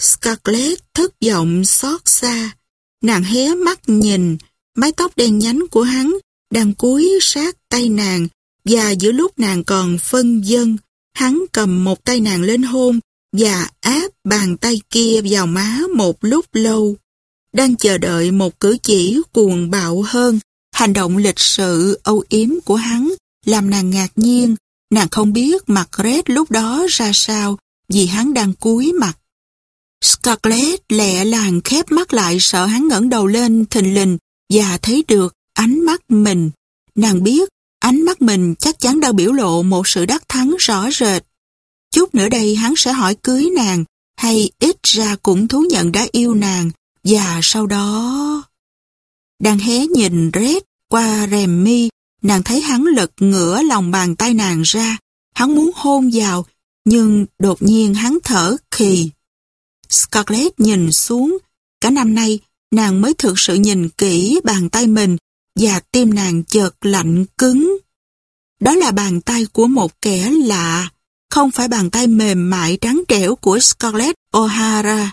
Scarlett thất vọng xót xa. Nàng hé mắt nhìn, mái tóc đen nhánh của hắn đang cúi sát tay nàng và giữa lúc nàng còn phân dân, hắn cầm một tay nàng lên hôn và áp bàn tay kia vào má một lúc lâu. Đang chờ đợi một cử chỉ cuồng bạo hơn, hành động lịch sự âu yếm của hắn làm nàng ngạc nhiên. Nàng không biết mặt Red lúc đó ra sao vì hắn đang cúi mặt. Scarlett lẹ làng khép mắt lại sợ hắn ngẩng đầu lên thình lình và thấy được ánh mắt mình. Nàng biết ánh mắt mình chắc chắn đã biểu lộ một sự đắc thắng rõ rệt. Chút nữa đây hắn sẽ hỏi cưới nàng hay ít ra cũng thú nhận đã yêu nàng và sau đó... Đang hé nhìn Red qua rèm mi, nàng thấy hắn lật ngửa lòng bàn tay nàng ra. Hắn muốn hôn vào, nhưng đột nhiên hắn thở khì. Scarlett nhìn xuống, cả năm nay nàng mới thực sự nhìn kỹ bàn tay mình và tim nàng chợt lạnh cứng. Đó là bàn tay của một kẻ lạ, không phải bàn tay mềm mại trắng trẻo của Scarlett O'Hara.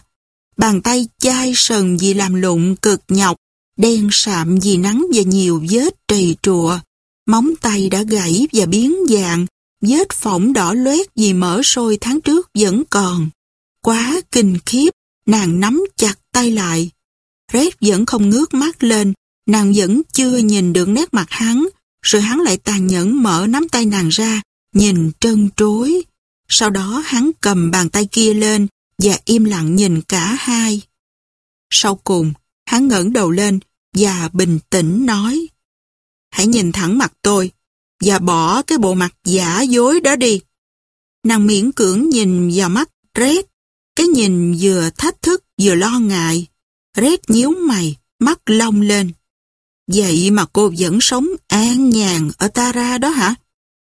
Bàn tay chai sần vì làm lụng cực nhọc, đen sạm vì nắng và nhiều vết trầy trụa. Móng tay đã gãy và biến dạng, vết phỏng đỏ loét vì mỡ sôi tháng trước vẫn còn. Quá kinh khiếp, nàng nắm chặt tay lại. Red vẫn không ngước mắt lên, nàng vẫn chưa nhìn được nét mặt hắn, rồi hắn lại tàn nhẫn mở nắm tay nàng ra, nhìn trân trối. Sau đó hắn cầm bàn tay kia lên và im lặng nhìn cả hai. Sau cùng, hắn ngẩng đầu lên và bình tĩnh nói Hãy nhìn thẳng mặt tôi và bỏ cái bộ mặt giả dối đó đi. Nàng miễn cưỡng nhìn vào mắt Red cái nhìn vừa thách thức vừa lo ngại. Red nhíu mày, mắt long lên. Vậy mà cô vẫn sống an nhàn ở Tara đó hả?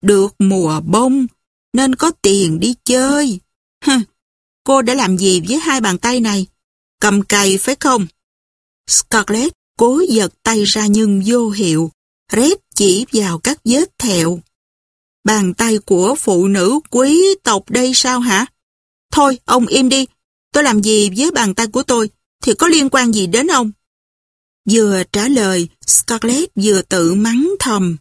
Được mùa bông, nên có tiền đi chơi. Hừ, cô đã làm gì với hai bàn tay này? Cầm cày phải không? Scarlett cố giật tay ra nhưng vô hiệu. Red chỉ vào các vết thẹo. Bàn tay của phụ nữ quý tộc đây sao hả? Thôi, ông im đi. Tôi làm gì với bàn tay của tôi thì có liên quan gì đến ông? Vừa trả lời, Scarlett vừa tự mắng thầm.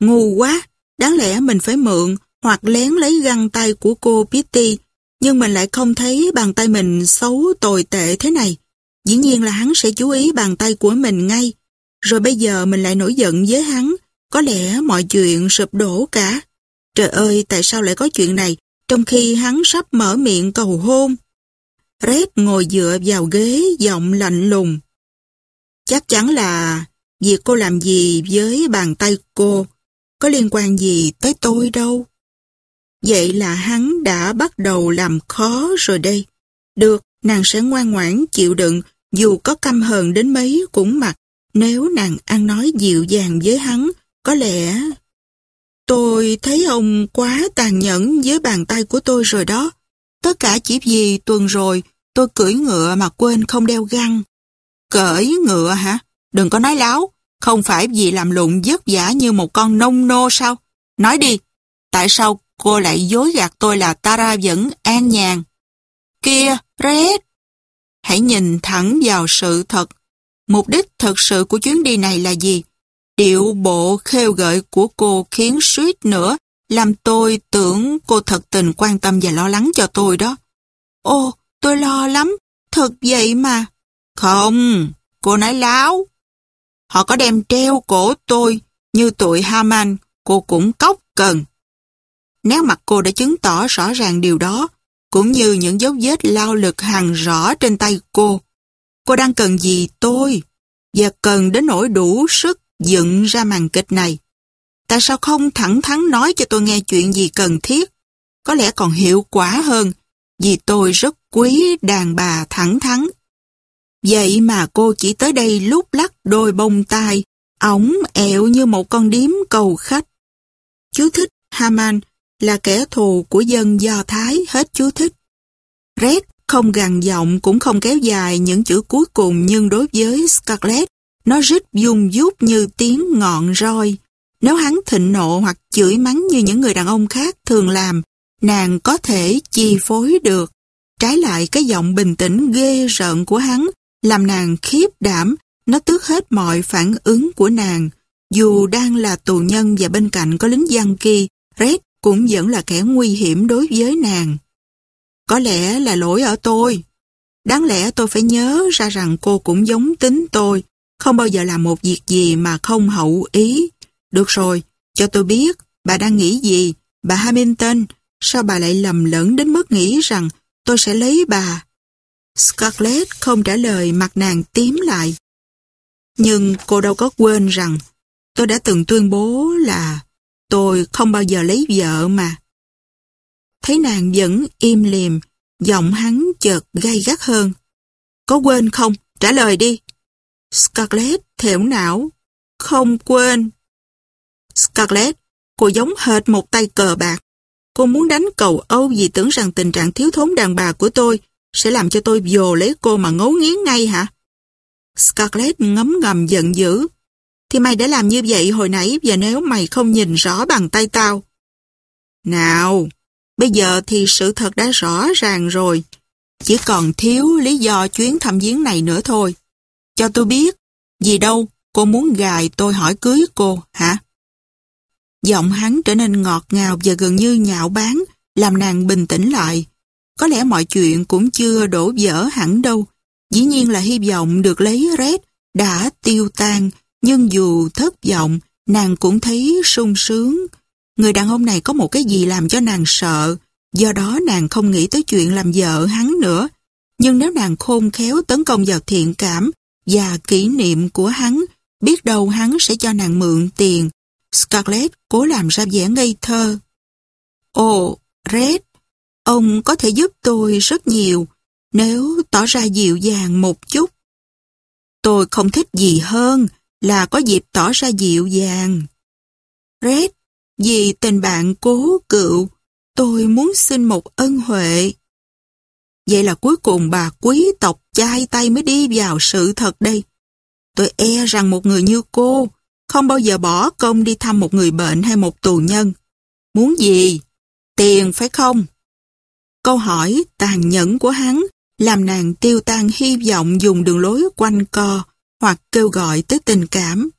Ngu quá, đáng lẽ mình phải mượn hoặc lén lấy găng tay của cô Pitty, nhưng mình lại không thấy bàn tay mình xấu tồi tệ thế này. Dĩ nhiên là hắn sẽ chú ý bàn tay của mình ngay. Rồi bây giờ mình lại nổi giận với hắn. Có lẽ mọi chuyện sụp đổ cả. Trời ơi, tại sao lại có chuyện này trong khi hắn sắp mở miệng cầu hôn? Red ngồi dựa vào ghế giọng lạnh lùng. Chắc chắn là việc cô làm gì với bàn tay cô có liên quan gì tới tôi đâu. Vậy là hắn đã bắt đầu làm khó rồi đây. Được, nàng sẽ ngoan ngoãn chịu đựng dù có căm hờn đến mấy cũng mặc. Nếu nàng ăn nói dịu dàng với hắn, có lẽ... Tôi thấy ông quá tàn nhẫn với bàn tay của tôi rồi đó. Tất cả chỉ vì tuần rồi tôi cưỡi ngựa mà quên không đeo găng. Cởi ngựa hả? Đừng có nói láo. Không phải vì làm lụng vất vả như một con nông nô sao? Nói đi, tại sao cô lại dối gạt tôi là Tara vẫn an nhàn? Kia, Red! Hãy nhìn thẳng vào sự thật. Mục đích thật sự của chuyến đi này là gì? Điệu bộ khêu gợi của cô khiến suýt nữa làm tôi tưởng cô thật tình quan tâm và lo lắng cho tôi đó. Ô, tôi lo lắm, thật vậy mà. Không, cô nói láo. Họ có đem treo cổ tôi như tụi Haman, cô cũng cốc cần. Nét mặt cô đã chứng tỏ rõ ràng điều đó, cũng như những dấu vết lao lực hàng rõ trên tay cô. Cô đang cần gì tôi? Và cần đến nỗi đủ sức dựng ra màn kịch này. Tại sao không thẳng thắn nói cho tôi nghe chuyện gì cần thiết? Có lẽ còn hiệu quả hơn, vì tôi rất quý đàn bà thẳng thắn. Vậy mà cô chỉ tới đây lúc lắc đôi bông tai, ống ẹo như một con điếm cầu khách. Chú thích Haman là kẻ thù của dân Do Thái hết chú thích. Red không gằn giọng cũng không kéo dài những chữ cuối cùng nhưng đối với Scarlett, nó rít dung dút như tiếng ngọn roi. Nếu hắn thịnh nộ hoặc chửi mắng như những người đàn ông khác thường làm, nàng có thể chi phối được. Trái lại cái giọng bình tĩnh ghê rợn của hắn làm nàng khiếp đảm, nó tước hết mọi phản ứng của nàng. Dù đang là tù nhân và bên cạnh có lính giang kỳ, Red cũng vẫn là kẻ nguy hiểm đối với nàng. Có lẽ là lỗi ở tôi. Đáng lẽ tôi phải nhớ ra rằng cô cũng giống tính tôi, không bao giờ làm một việc gì mà không hậu ý. Được rồi, cho tôi biết, bà đang nghĩ gì, bà Hamilton, sao bà lại lầm lẫn đến mức nghĩ rằng tôi sẽ lấy bà. Scarlett không trả lời mặt nàng tím lại. Nhưng cô đâu có quên rằng tôi đã từng tuyên bố là tôi không bao giờ lấy vợ mà. Thấy nàng vẫn im lìm, giọng hắn chợt gay gắt hơn. Có quên không? Trả lời đi. Scarlett thẻo não. Không quên. Scarlett, cô giống hệt một tay cờ bạc. Cô muốn đánh cầu Âu vì tưởng rằng tình trạng thiếu thốn đàn bà của tôi sẽ làm cho tôi dồ lấy cô mà ngấu nghiến ngay hả? Scarlett ngấm ngầm giận dữ. Thì mày đã làm như vậy hồi nãy và nếu mày không nhìn rõ bằng tay tao. Nào, bây giờ thì sự thật đã rõ ràng rồi. Chỉ còn thiếu lý do chuyến thăm viếng này nữa thôi. Cho tôi biết, gì đâu, cô muốn gài tôi hỏi cưới cô, hả? Giọng hắn trở nên ngọt ngào và gần như nhạo báng, làm nàng bình tĩnh lại. Có lẽ mọi chuyện cũng chưa đổ vỡ hẳn đâu. Dĩ nhiên là hy vọng được lấy Red đã tiêu tan, nhưng dù thất vọng, nàng cũng thấy sung sướng. Người đàn ông này có một cái gì làm cho nàng sợ, do đó nàng không nghĩ tới chuyện làm vợ hắn nữa. Nhưng nếu nàng khôn khéo tấn công vào thiện cảm và kỷ niệm của hắn, biết đâu hắn sẽ cho nàng mượn tiền. Scarlett cố làm ra vẻ ngây thơ. Ồ, Red, Ông có thể giúp tôi rất nhiều nếu tỏ ra dịu dàng một chút. Tôi không thích gì hơn là có dịp tỏ ra dịu dàng. Red, vì tình bạn cố cựu, tôi muốn xin một ân huệ. Vậy là cuối cùng bà quý tộc chai tay mới đi vào sự thật đây. Tôi e rằng một người như cô không bao giờ bỏ công đi thăm một người bệnh hay một tù nhân. Muốn gì? Tiền phải không? Câu hỏi tàn nhẫn của hắn làm nàng tiêu tan hy vọng dùng đường lối quanh co hoặc kêu gọi tới tình cảm.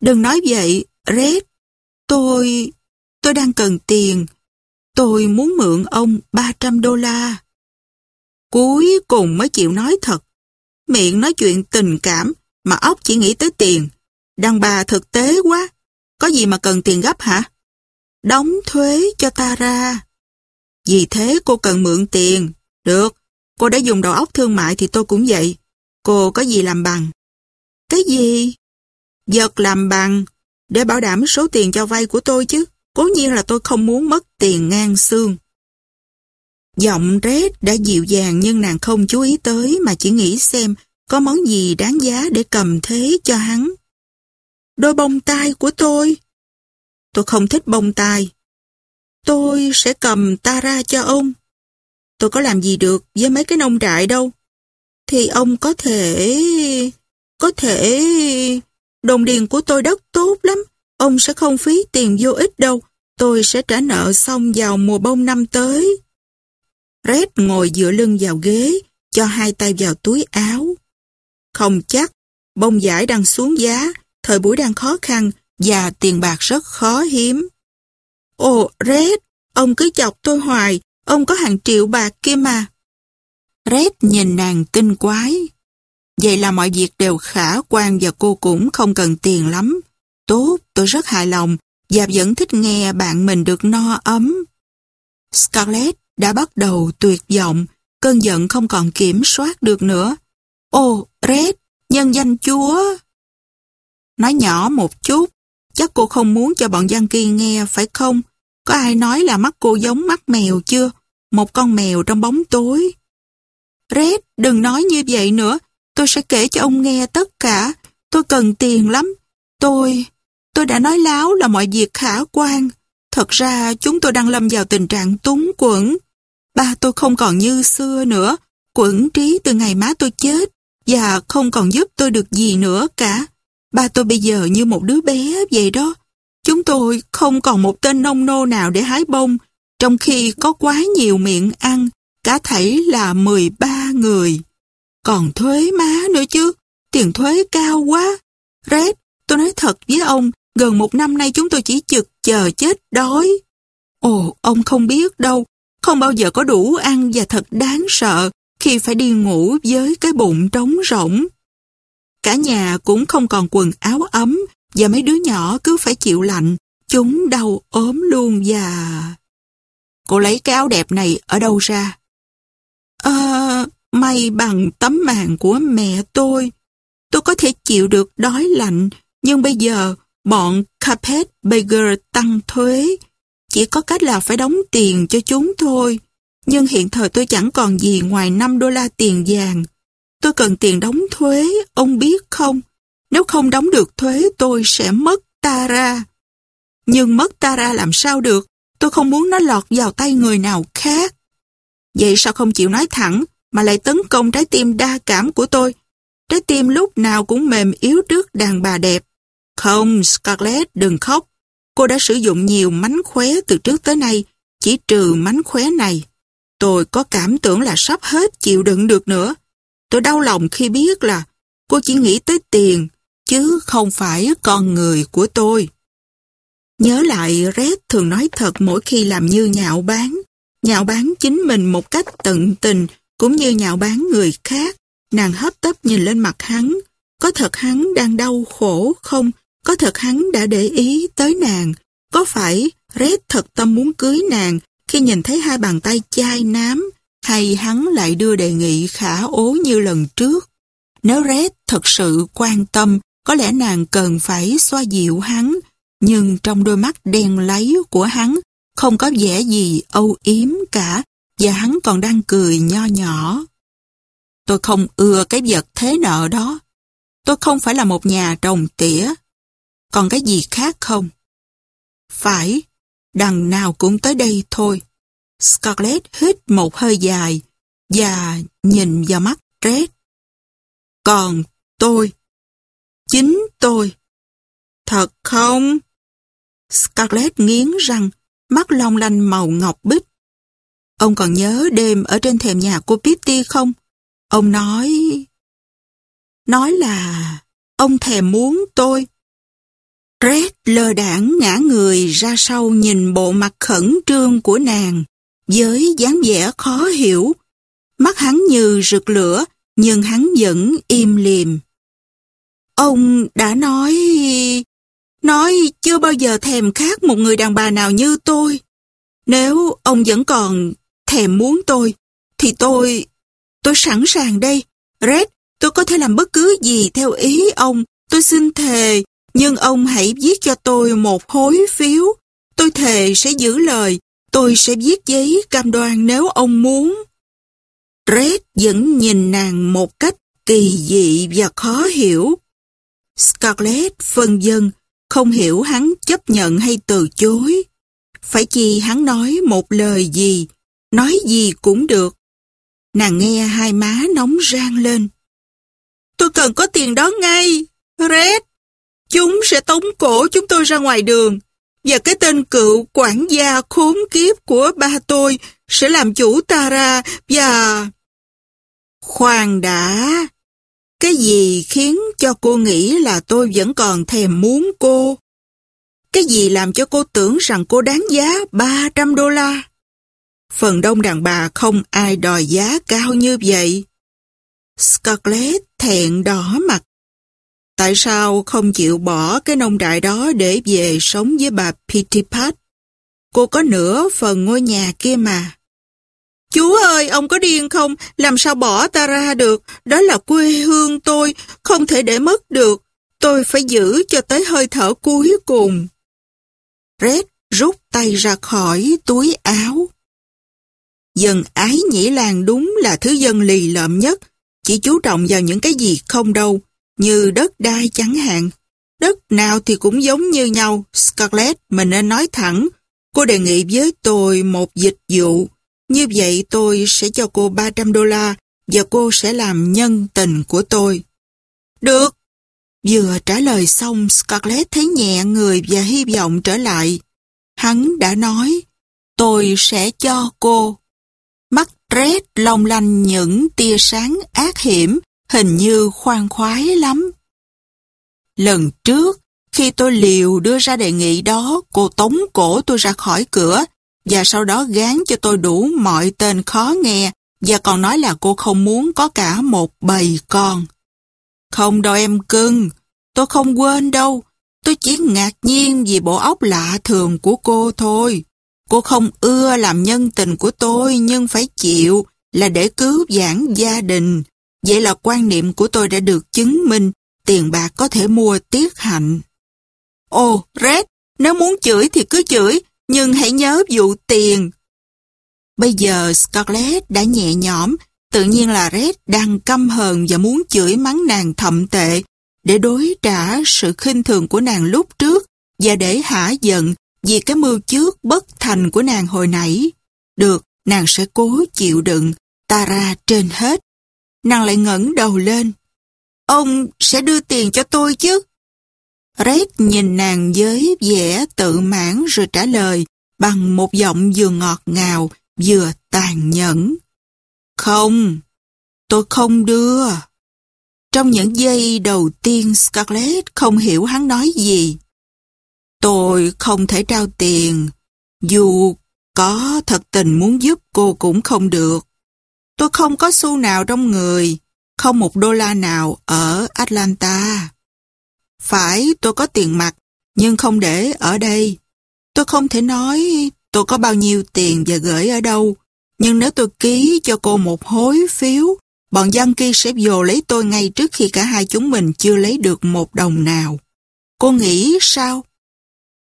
Đừng nói vậy, Red. Tôi... tôi đang cần tiền. Tôi muốn mượn ông 300 đô la. Cuối cùng mới chịu nói thật. miệng nói chuyện tình cảm, mà óc chỉ nghĩ tới tiền. Đàn bà thực tế quá. Có gì mà cần tiền gấp hả? Đóng thuế cho ta ra. Vì thế cô cần mượn tiền. Được, cô đã dùng đầu óc thương mại thì tôi cũng vậy. Cô có gì làm bằng? Cái gì? giật làm bằng, để bảo đảm số tiền cho vay của tôi chứ. Cố nhiên là tôi không muốn mất tiền ngang xương. Giọng rét đã dịu dàng nhưng nàng không chú ý tới mà chỉ nghĩ xem có món gì đáng giá để cầm thế cho hắn. Đôi bông tai của tôi. Tôi không thích bông tai. Tôi sẽ cầm ta ra cho ông. Tôi có làm gì được với mấy cái nông trại đâu. Thì ông có thể... Có thể... Đồng điền của tôi đất tốt lắm. Ông sẽ không phí tiền vô ích đâu. Tôi sẽ trả nợ xong vào mùa bông năm tới. Red ngồi dựa lưng vào ghế, cho hai tay vào túi áo. Không chắc, bông giải đang xuống giá, thời buổi đang khó khăn và tiền bạc rất khó hiếm. Ồ, Red, ông cứ chọc tôi hoài, ông có hàng triệu bạc kia mà. Red nhìn nàng tinh quái. Vậy là mọi việc đều khả quan và cô cũng không cần tiền lắm. Tốt, tôi rất hài lòng và vẫn thích nghe bạn mình được no ấm. Scarlett đã bắt đầu tuyệt vọng, cơn giận không còn kiểm soát được nữa. Ồ, Red, nhân danh chúa. Nói nhỏ một chút, chắc cô không muốn cho bọn giang kia nghe phải không? Có ai nói là mắt cô giống mắt mèo chưa? Một con mèo trong bóng tối. Red, đừng nói như vậy nữa. Tôi sẽ kể cho ông nghe tất cả. Tôi cần tiền lắm. Tôi, tôi đã nói láo là mọi việc khả quan. Thật ra chúng tôi đang lâm vào tình trạng túng quẫn. Ba tôi không còn như xưa nữa, quẩn trí từ ngày má tôi chết và không còn giúp tôi được gì nữa cả. Ba tôi bây giờ như một đứa bé vậy đó. Chúng tôi không còn một tên nông nô nào để hái bông, trong khi có quá nhiều miệng ăn, cả thảy là 13 người. Còn thuế má nữa chứ, tiền thuế cao quá. Red, tôi nói thật với ông, gần một năm nay chúng tôi chỉ chực chờ chết đói. Ồ, ông không biết đâu, không bao giờ có đủ ăn và thật đáng sợ khi phải đi ngủ với cái bụng trống rỗng. Cả nhà cũng không còn quần áo ấm và mấy đứa nhỏ cứ phải chịu lạnh, chúng đau ốm luôn và... Cô lấy cái áo đẹp này ở đâu ra? Ờ, may bằng tấm màn của mẹ tôi. Tôi có thể chịu được đói lạnh, nhưng bây giờ bọn Carpet Bagger tăng thuế chỉ có cách là phải đóng tiền cho chúng thôi. Nhưng hiện thời tôi chẳng còn gì ngoài 5 đô la tiền vàng. Tôi cần tiền đóng thuế, ông biết không? Nếu không đóng được thuế tôi sẽ mất Tara. Nhưng mất Tara làm sao được? Tôi không muốn nó lọt vào tay người nào khác. Vậy sao không chịu nói thẳng mà lại tấn công trái tim đa cảm của tôi? Trái tim lúc nào cũng mềm yếu trước đàn bà đẹp. Không, Scarlett, đừng khóc. Cô đã sử dụng nhiều mánh khóe từ trước tới nay, chỉ trừ mánh khóe này. Tôi có cảm tưởng là sắp hết chịu đựng được nữa. Tôi đau lòng khi biết là cô chỉ nghĩ tới tiền, chứ không phải con người của tôi. Nhớ lại Red thường nói thật mỗi khi làm như nhạo bán. Nhạo bán chính mình một cách tận tình, cũng như nhạo bán người khác. Nàng hấp tấp nhìn lên mặt hắn. Có thật hắn đang đau khổ không? Có thật hắn đã để ý tới nàng? Có phải Red thật tâm muốn cưới nàng khi nhìn thấy hai bàn tay chai nám hay hắn lại đưa đề nghị khả ố như lần trước? Nếu Red thật sự quan tâm, có lẽ nàng cần phải xoa dịu hắn, nhưng trong đôi mắt đen lấy của hắn không có vẻ gì âu yếm cả và hắn còn đang cười nho nhỏ. Tôi không ưa cái vật thế nợ đó. Tôi không phải là một nhà trồng tỉa. Còn cái gì khác không? Phải, đằng nào cũng tới đây thôi. Scarlett hít một hơi dài và nhìn vào mắt Red. Còn tôi, chính tôi. Thật không? Scarlett nghiến răng, mắt long lanh màu ngọc bích. Ông còn nhớ đêm ở trên thềm nhà của Pitty không? Ông nói... Nói là ông thèm muốn tôi. Red lơ đảng ngã người ra sau nhìn bộ mặt khẩn trương của nàng, với dáng vẻ khó hiểu. Mắt hắn như rực lửa nhưng hắn vẫn im lìm. Ông đã nói... Nói chưa bao giờ thèm khác một người đàn bà nào như tôi. Nếu ông vẫn còn thèm muốn tôi, thì tôi... Tôi sẵn sàng đây. Red, tôi có thể làm bất cứ gì theo ý ông. Tôi xin thề, nhưng ông hãy viết cho tôi một hối phiếu. Tôi thề sẽ giữ lời. Tôi sẽ viết giấy cam đoan nếu ông muốn. Red vẫn nhìn nàng một cách kỳ dị và khó hiểu. Scarlett phân dân, không hiểu hắn chấp nhận hay từ chối. Phải chi hắn nói một lời gì, nói gì cũng được. Nàng nghe hai má nóng rang lên. Tôi cần có tiền đó ngay, Red. Chúng sẽ tống cổ chúng tôi ra ngoài đường. Và cái tên cựu quản gia khốn kiếp của ba tôi sẽ làm chủ Tara và... Khoan đã, cái gì khiến cho cô nghĩ là tôi vẫn còn thèm muốn cô? Cái gì làm cho cô tưởng rằng cô đáng giá 300 đô la? Phần đông đàn bà không ai đòi giá cao như vậy. Scarlett thẹn đỏ mặt. Tại sao không chịu bỏ cái nông trại đó để về sống với bà Pittipat? Cô có nửa phần ngôi nhà kia mà. Chú ơi, ông có điên không? Làm sao bỏ ta ra được? Đó là quê hương tôi, không thể để mất được. Tôi phải giữ cho tới hơi thở cuối cùng. Red rút tay ra khỏi túi áo. Dân ái nhĩ làng đúng là thứ dân lì lợm nhất, chỉ chú trọng vào những cái gì không đâu, như đất đai chẳng hạn. Đất nào thì cũng giống như nhau, Scarlett, mình nên nói thẳng. Cô đề nghị với tôi một dịch vụ như vậy tôi sẽ cho cô 300 đô la và cô sẽ làm nhân tình của tôi. Được. Vừa trả lời xong, Scarlett thấy nhẹ người và hy vọng trở lại. Hắn đã nói, tôi sẽ cho cô. Mắt Red long lanh những tia sáng ác hiểm, hình như khoan khoái lắm. Lần trước, khi tôi liều đưa ra đề nghị đó, cô tống cổ tôi ra khỏi cửa và sau đó gán cho tôi đủ mọi tên khó nghe và còn nói là cô không muốn có cả một bầy con. Không đâu em cưng, tôi không quên đâu. Tôi chỉ ngạc nhiên vì bộ óc lạ thường của cô thôi. Cô không ưa làm nhân tình của tôi nhưng phải chịu là để cứu vãn gia đình. Vậy là quan niệm của tôi đã được chứng minh tiền bạc có thể mua tiết hạnh. Ồ, Red, nếu muốn chửi thì cứ chửi, nhưng hãy nhớ vụ tiền. Bây giờ Scarlett đã nhẹ nhõm, tự nhiên là Red đang căm hờn và muốn chửi mắng nàng thậm tệ để đối trả sự khinh thường của nàng lúc trước và để hả giận vì cái mưu trước bất thành của nàng hồi nãy. Được, nàng sẽ cố chịu đựng, ta ra trên hết. Nàng lại ngẩng đầu lên. Ông sẽ đưa tiền cho tôi chứ? Red nhìn nàng với vẻ tự mãn rồi trả lời bằng một giọng vừa ngọt ngào, vừa tàn nhẫn. Không, tôi không đưa. Trong những giây đầu tiên Scarlett không hiểu hắn nói gì. Tôi không thể trao tiền, dù có thật tình muốn giúp cô cũng không được. Tôi không có xu nào trong người, không một đô la nào ở Atlanta. Phải tôi có tiền mặt, nhưng không để ở đây. Tôi không thể nói tôi có bao nhiêu tiền và gửi ở đâu. Nhưng nếu tôi ký cho cô một hối phiếu, bọn dân kia sẽ vô lấy tôi ngay trước khi cả hai chúng mình chưa lấy được một đồng nào. Cô nghĩ sao?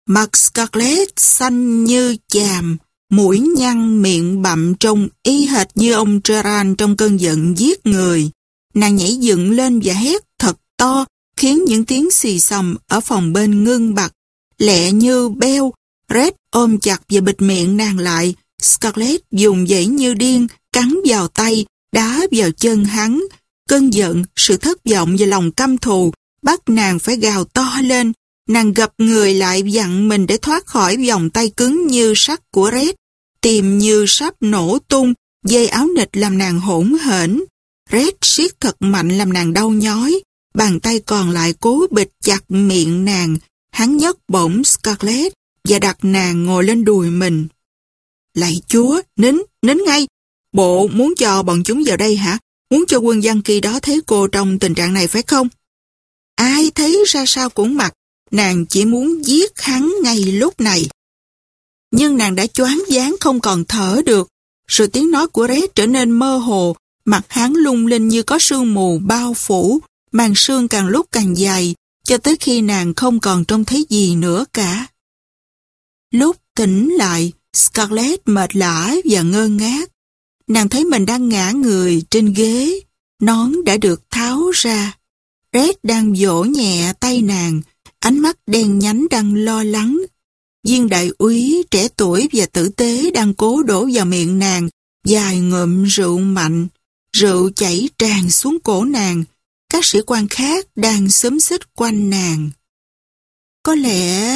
Mặt Scarlett xanh như chàm, mũi nhăn miệng bậm trông y hệt như ông Gerard trong cơn giận giết người. Nàng nhảy dựng lên và hét thật to khiến những tiếng xì xầm ở phòng bên ngưng bặt, lẹ như beo. Red ôm chặt và bịt miệng nàng lại. Scarlett dùng dãy như điên, cắn vào tay, đá vào chân hắn. Cơn giận, sự thất vọng và lòng căm thù bắt nàng phải gào to lên. Nàng gập người lại dặn mình để thoát khỏi vòng tay cứng như sắt của Red. Tìm như sắp nổ tung, dây áo nịch làm nàng hỗn hển. Red siết thật mạnh làm nàng đau nhói. Bàn tay còn lại cố bịt chặt miệng nàng, hắn nhấc bổng Scarlett và đặt nàng ngồi lên đùi mình. Lạy chúa, nín, nín ngay. Bộ muốn cho bọn chúng vào đây hả? Muốn cho quân dân kỳ đó thấy cô trong tình trạng này phải không? Ai thấy ra sao cũng mặc, nàng chỉ muốn giết hắn ngay lúc này. Nhưng nàng đã choáng váng không còn thở được, rồi tiếng nói của Red trở nên mơ hồ, mặt hắn lung linh như có sương mù bao phủ, màn sương càng lúc càng dài, cho tới khi nàng không còn trông thấy gì nữa cả. Lúc tỉnh lại, Scarlett mệt lã và ngơ ngác. Nàng thấy mình đang ngã người trên ghế, nón đã được tháo ra. Red đang vỗ nhẹ tay nàng, ánh mắt đen nhánh đang lo lắng. Viên đại úy trẻ tuổi và tử tế đang cố đổ vào miệng nàng dài ngụm rượu mạnh. Rượu chảy tràn xuống cổ nàng. Các sĩ quan khác đang xúm xích quanh nàng. Có lẽ...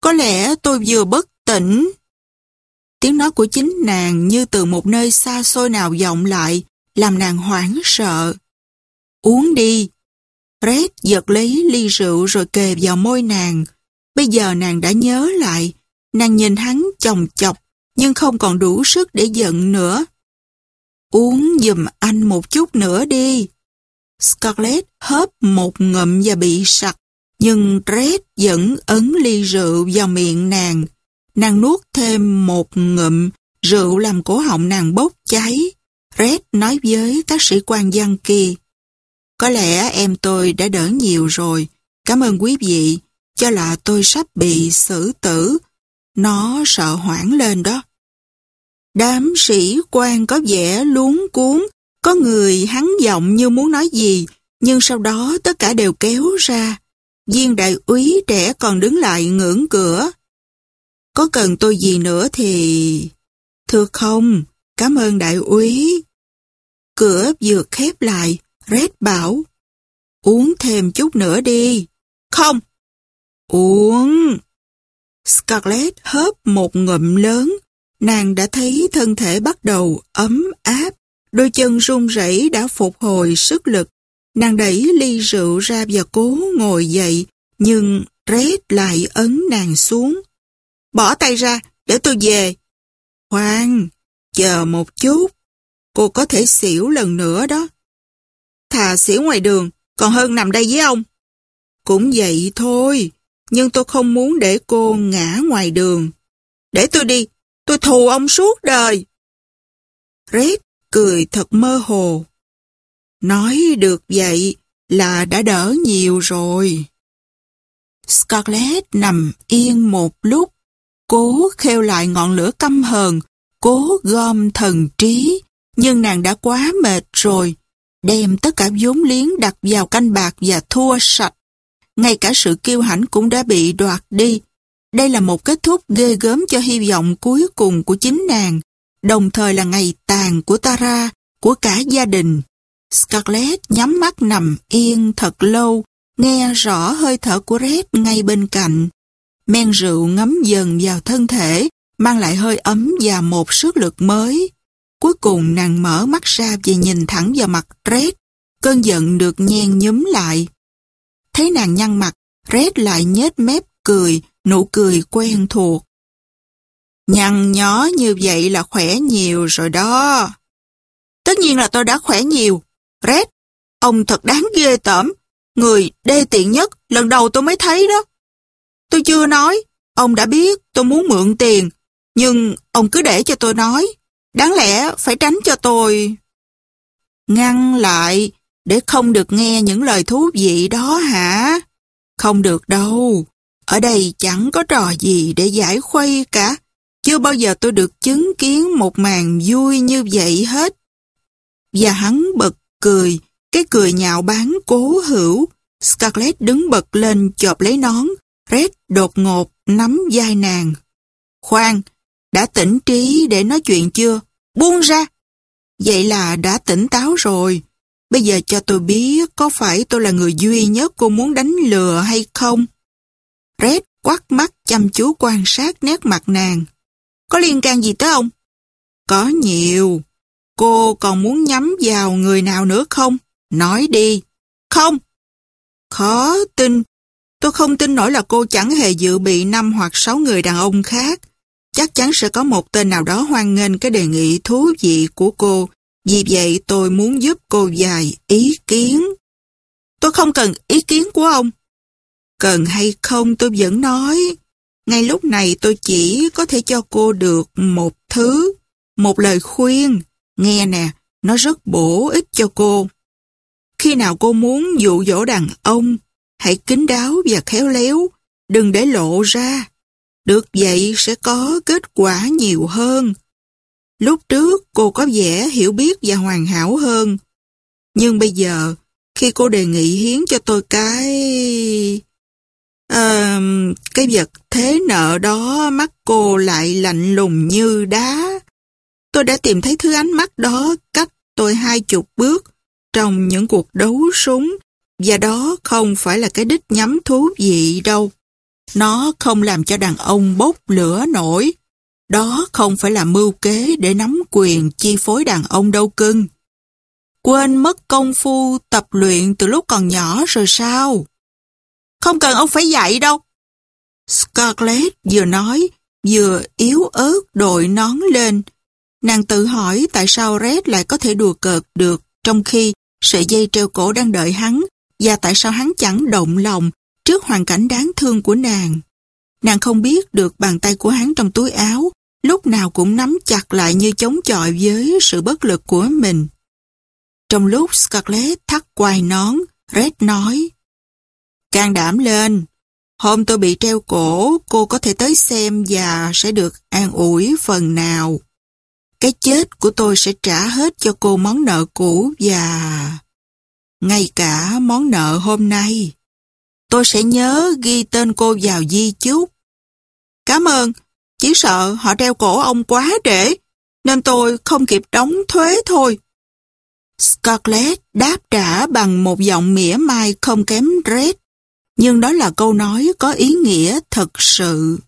Có lẽ tôi vừa bất tỉnh. Tiếng nói của chính nàng như từ một nơi xa xôi nào vọng lại, làm nàng hoảng sợ. Uống đi. Red giật lấy ly rượu rồi kề vào môi nàng. Bây giờ nàng đã nhớ lại, nàng nhìn hắn chồng chọc, nhưng không còn đủ sức để giận nữa. Uống giùm anh một chút nữa đi. Scarlett hớp một ngụm và bị sặc, nhưng Red vẫn ấn ly rượu vào miệng nàng. Nàng nuốt thêm một ngụm, rượu làm cổ họng nàng bốc cháy. Red nói với các sĩ quan dân kia. Có lẽ em tôi đã đỡ nhiều rồi. Cảm ơn quý vị, cho là tôi sắp bị xử tử. Nó sợ hoảng lên đó. Đám sĩ quan có vẻ luống cuốn, có người hắn giọng như muốn nói gì, nhưng sau đó tất cả đều kéo ra. Viên đại úy trẻ còn đứng lại ngưỡng cửa. Có cần tôi gì nữa thì... Thưa không, cảm ơn đại úy. Cửa vừa khép lại, Red bảo. Uống thêm chút nữa đi. Không. Uống. Scarlett hớp một ngụm lớn. Nàng đã thấy thân thể bắt đầu ấm áp. Đôi chân run rẩy đã phục hồi sức lực. Nàng đẩy ly rượu ra và cố ngồi dậy. Nhưng Red lại ấn nàng xuống. Bỏ tay ra, để tôi về. Khoan, chờ một chút. Cô có thể xỉu lần nữa đó. Thà xỉu ngoài đường, còn hơn nằm đây với ông. Cũng vậy thôi, nhưng tôi không muốn để cô ngã ngoài đường. Để tôi đi, tôi thù ông suốt đời. Red cười thật mơ hồ. Nói được vậy là đã đỡ nhiều rồi. Scarlett nằm yên một lúc, cố khêu lại ngọn lửa căm hờn, cố gom thần trí, nhưng nàng đã quá mệt rồi, đem tất cả vốn liếng đặt vào canh bạc và thua sạch. Ngay cả sự kiêu hãnh cũng đã bị đoạt đi. Đây là một kết thúc ghê gớm cho hy vọng cuối cùng của chính nàng, đồng thời là ngày tàn của Tara, của cả gia đình. Scarlett nhắm mắt nằm yên thật lâu, nghe rõ hơi thở của Red ngay bên cạnh. Men rượu ngấm dần vào thân thể, mang lại hơi ấm và một sức lực mới. Cuối cùng nàng mở mắt ra và nhìn thẳng vào mặt Red. Cơn giận được nhen nhúm lại. Thấy nàng nhăn mặt, Red lại nhếch mép cười, nụ cười quen thuộc. Nhăn nhó như vậy là khỏe nhiều rồi đó. Tất nhiên là tôi đã khỏe nhiều. Red, ông thật đáng ghê tởm. Người đê tiện nhất, lần đầu tôi mới thấy đó. Tôi chưa nói, ông đã biết tôi muốn mượn tiền, nhưng ông cứ để cho tôi nói. Đáng lẽ phải tránh cho tôi. Ngăn lại, để không được nghe những lời thú vị đó hả? Không được đâu. Ở đây chẳng có trò gì để giải khuây cả. Chưa bao giờ tôi được chứng kiến một màn vui như vậy hết. Và hắn bật cười, cái cười nhạo bán cố hữu. Scarlett đứng bật lên chộp lấy nón. Red đột ngột nắm vai nàng. Khoan, đã tỉnh trí để nói chuyện chưa? Buông ra! Vậy là đã tỉnh táo rồi. Bây giờ cho tôi biết có phải tôi là người duy nhất cô muốn đánh lừa hay không? Red quắt mắt chăm chú quan sát nét mặt nàng. Có liên can gì tới ông? Có nhiều. Cô còn muốn nhắm vào người nào nữa không? Nói đi. Không. Khó tin. Tôi không tin nổi là cô chẳng hề dự bị năm hoặc sáu người đàn ông khác. Chắc chắn sẽ có một tên nào đó hoan nghênh cái đề nghị thú vị của cô Vì vậy tôi muốn giúp cô vài ý kiến. Tôi không cần ý kiến của ông. Cần hay không tôi vẫn nói. Ngay lúc này tôi chỉ có thể cho cô được một thứ, một lời khuyên. Nghe nè, nó rất bổ ích cho cô. Khi nào cô muốn dụ dỗ đàn ông, hãy kín đáo và khéo léo, đừng để lộ ra. Được vậy sẽ có kết quả nhiều hơn. Lúc trước cô có vẻ hiểu biết và hoàn hảo hơn. Nhưng bây giờ, khi cô đề nghị hiến cho tôi cái... À, cái vật thế nợ đó mắt cô lại lạnh lùng như đá. Tôi đã tìm thấy thứ ánh mắt đó cách tôi hai chục bước trong những cuộc đấu súng và đó không phải là cái đích nhắm thú vị đâu. Nó không làm cho đàn ông bốc lửa nổi. Đó không phải là mưu kế để nắm quyền chi phối đàn ông đâu cưng. Quên mất công phu tập luyện từ lúc còn nhỏ rồi sao? Không cần ông phải dạy đâu. Scarlett vừa nói, vừa yếu ớt đội nón lên. Nàng tự hỏi tại sao Red lại có thể đùa cợt được trong khi sợi dây treo cổ đang đợi hắn và tại sao hắn chẳng động lòng trước hoàn cảnh đáng thương của nàng. Nàng không biết được bàn tay của hắn trong túi áo lúc nào cũng nắm chặt lại như chống chọi với sự bất lực của mình. Trong lúc Scarlett thắt quai nón, Red nói Can đảm lên, hôm tôi bị treo cổ, cô có thể tới xem và sẽ được an ủi phần nào. Cái chết của tôi sẽ trả hết cho cô món nợ cũ và... Ngay cả món nợ hôm nay. Tôi sẽ nhớ ghi tên cô vào di chúc. Cảm ơn, chỉ sợ họ treo cổ ông quá trễ, nên tôi không kịp đóng thuế thôi. Scarlett đáp trả bằng một giọng mỉa mai không kém Red, nhưng đó là câu nói có ý nghĩa thật sự.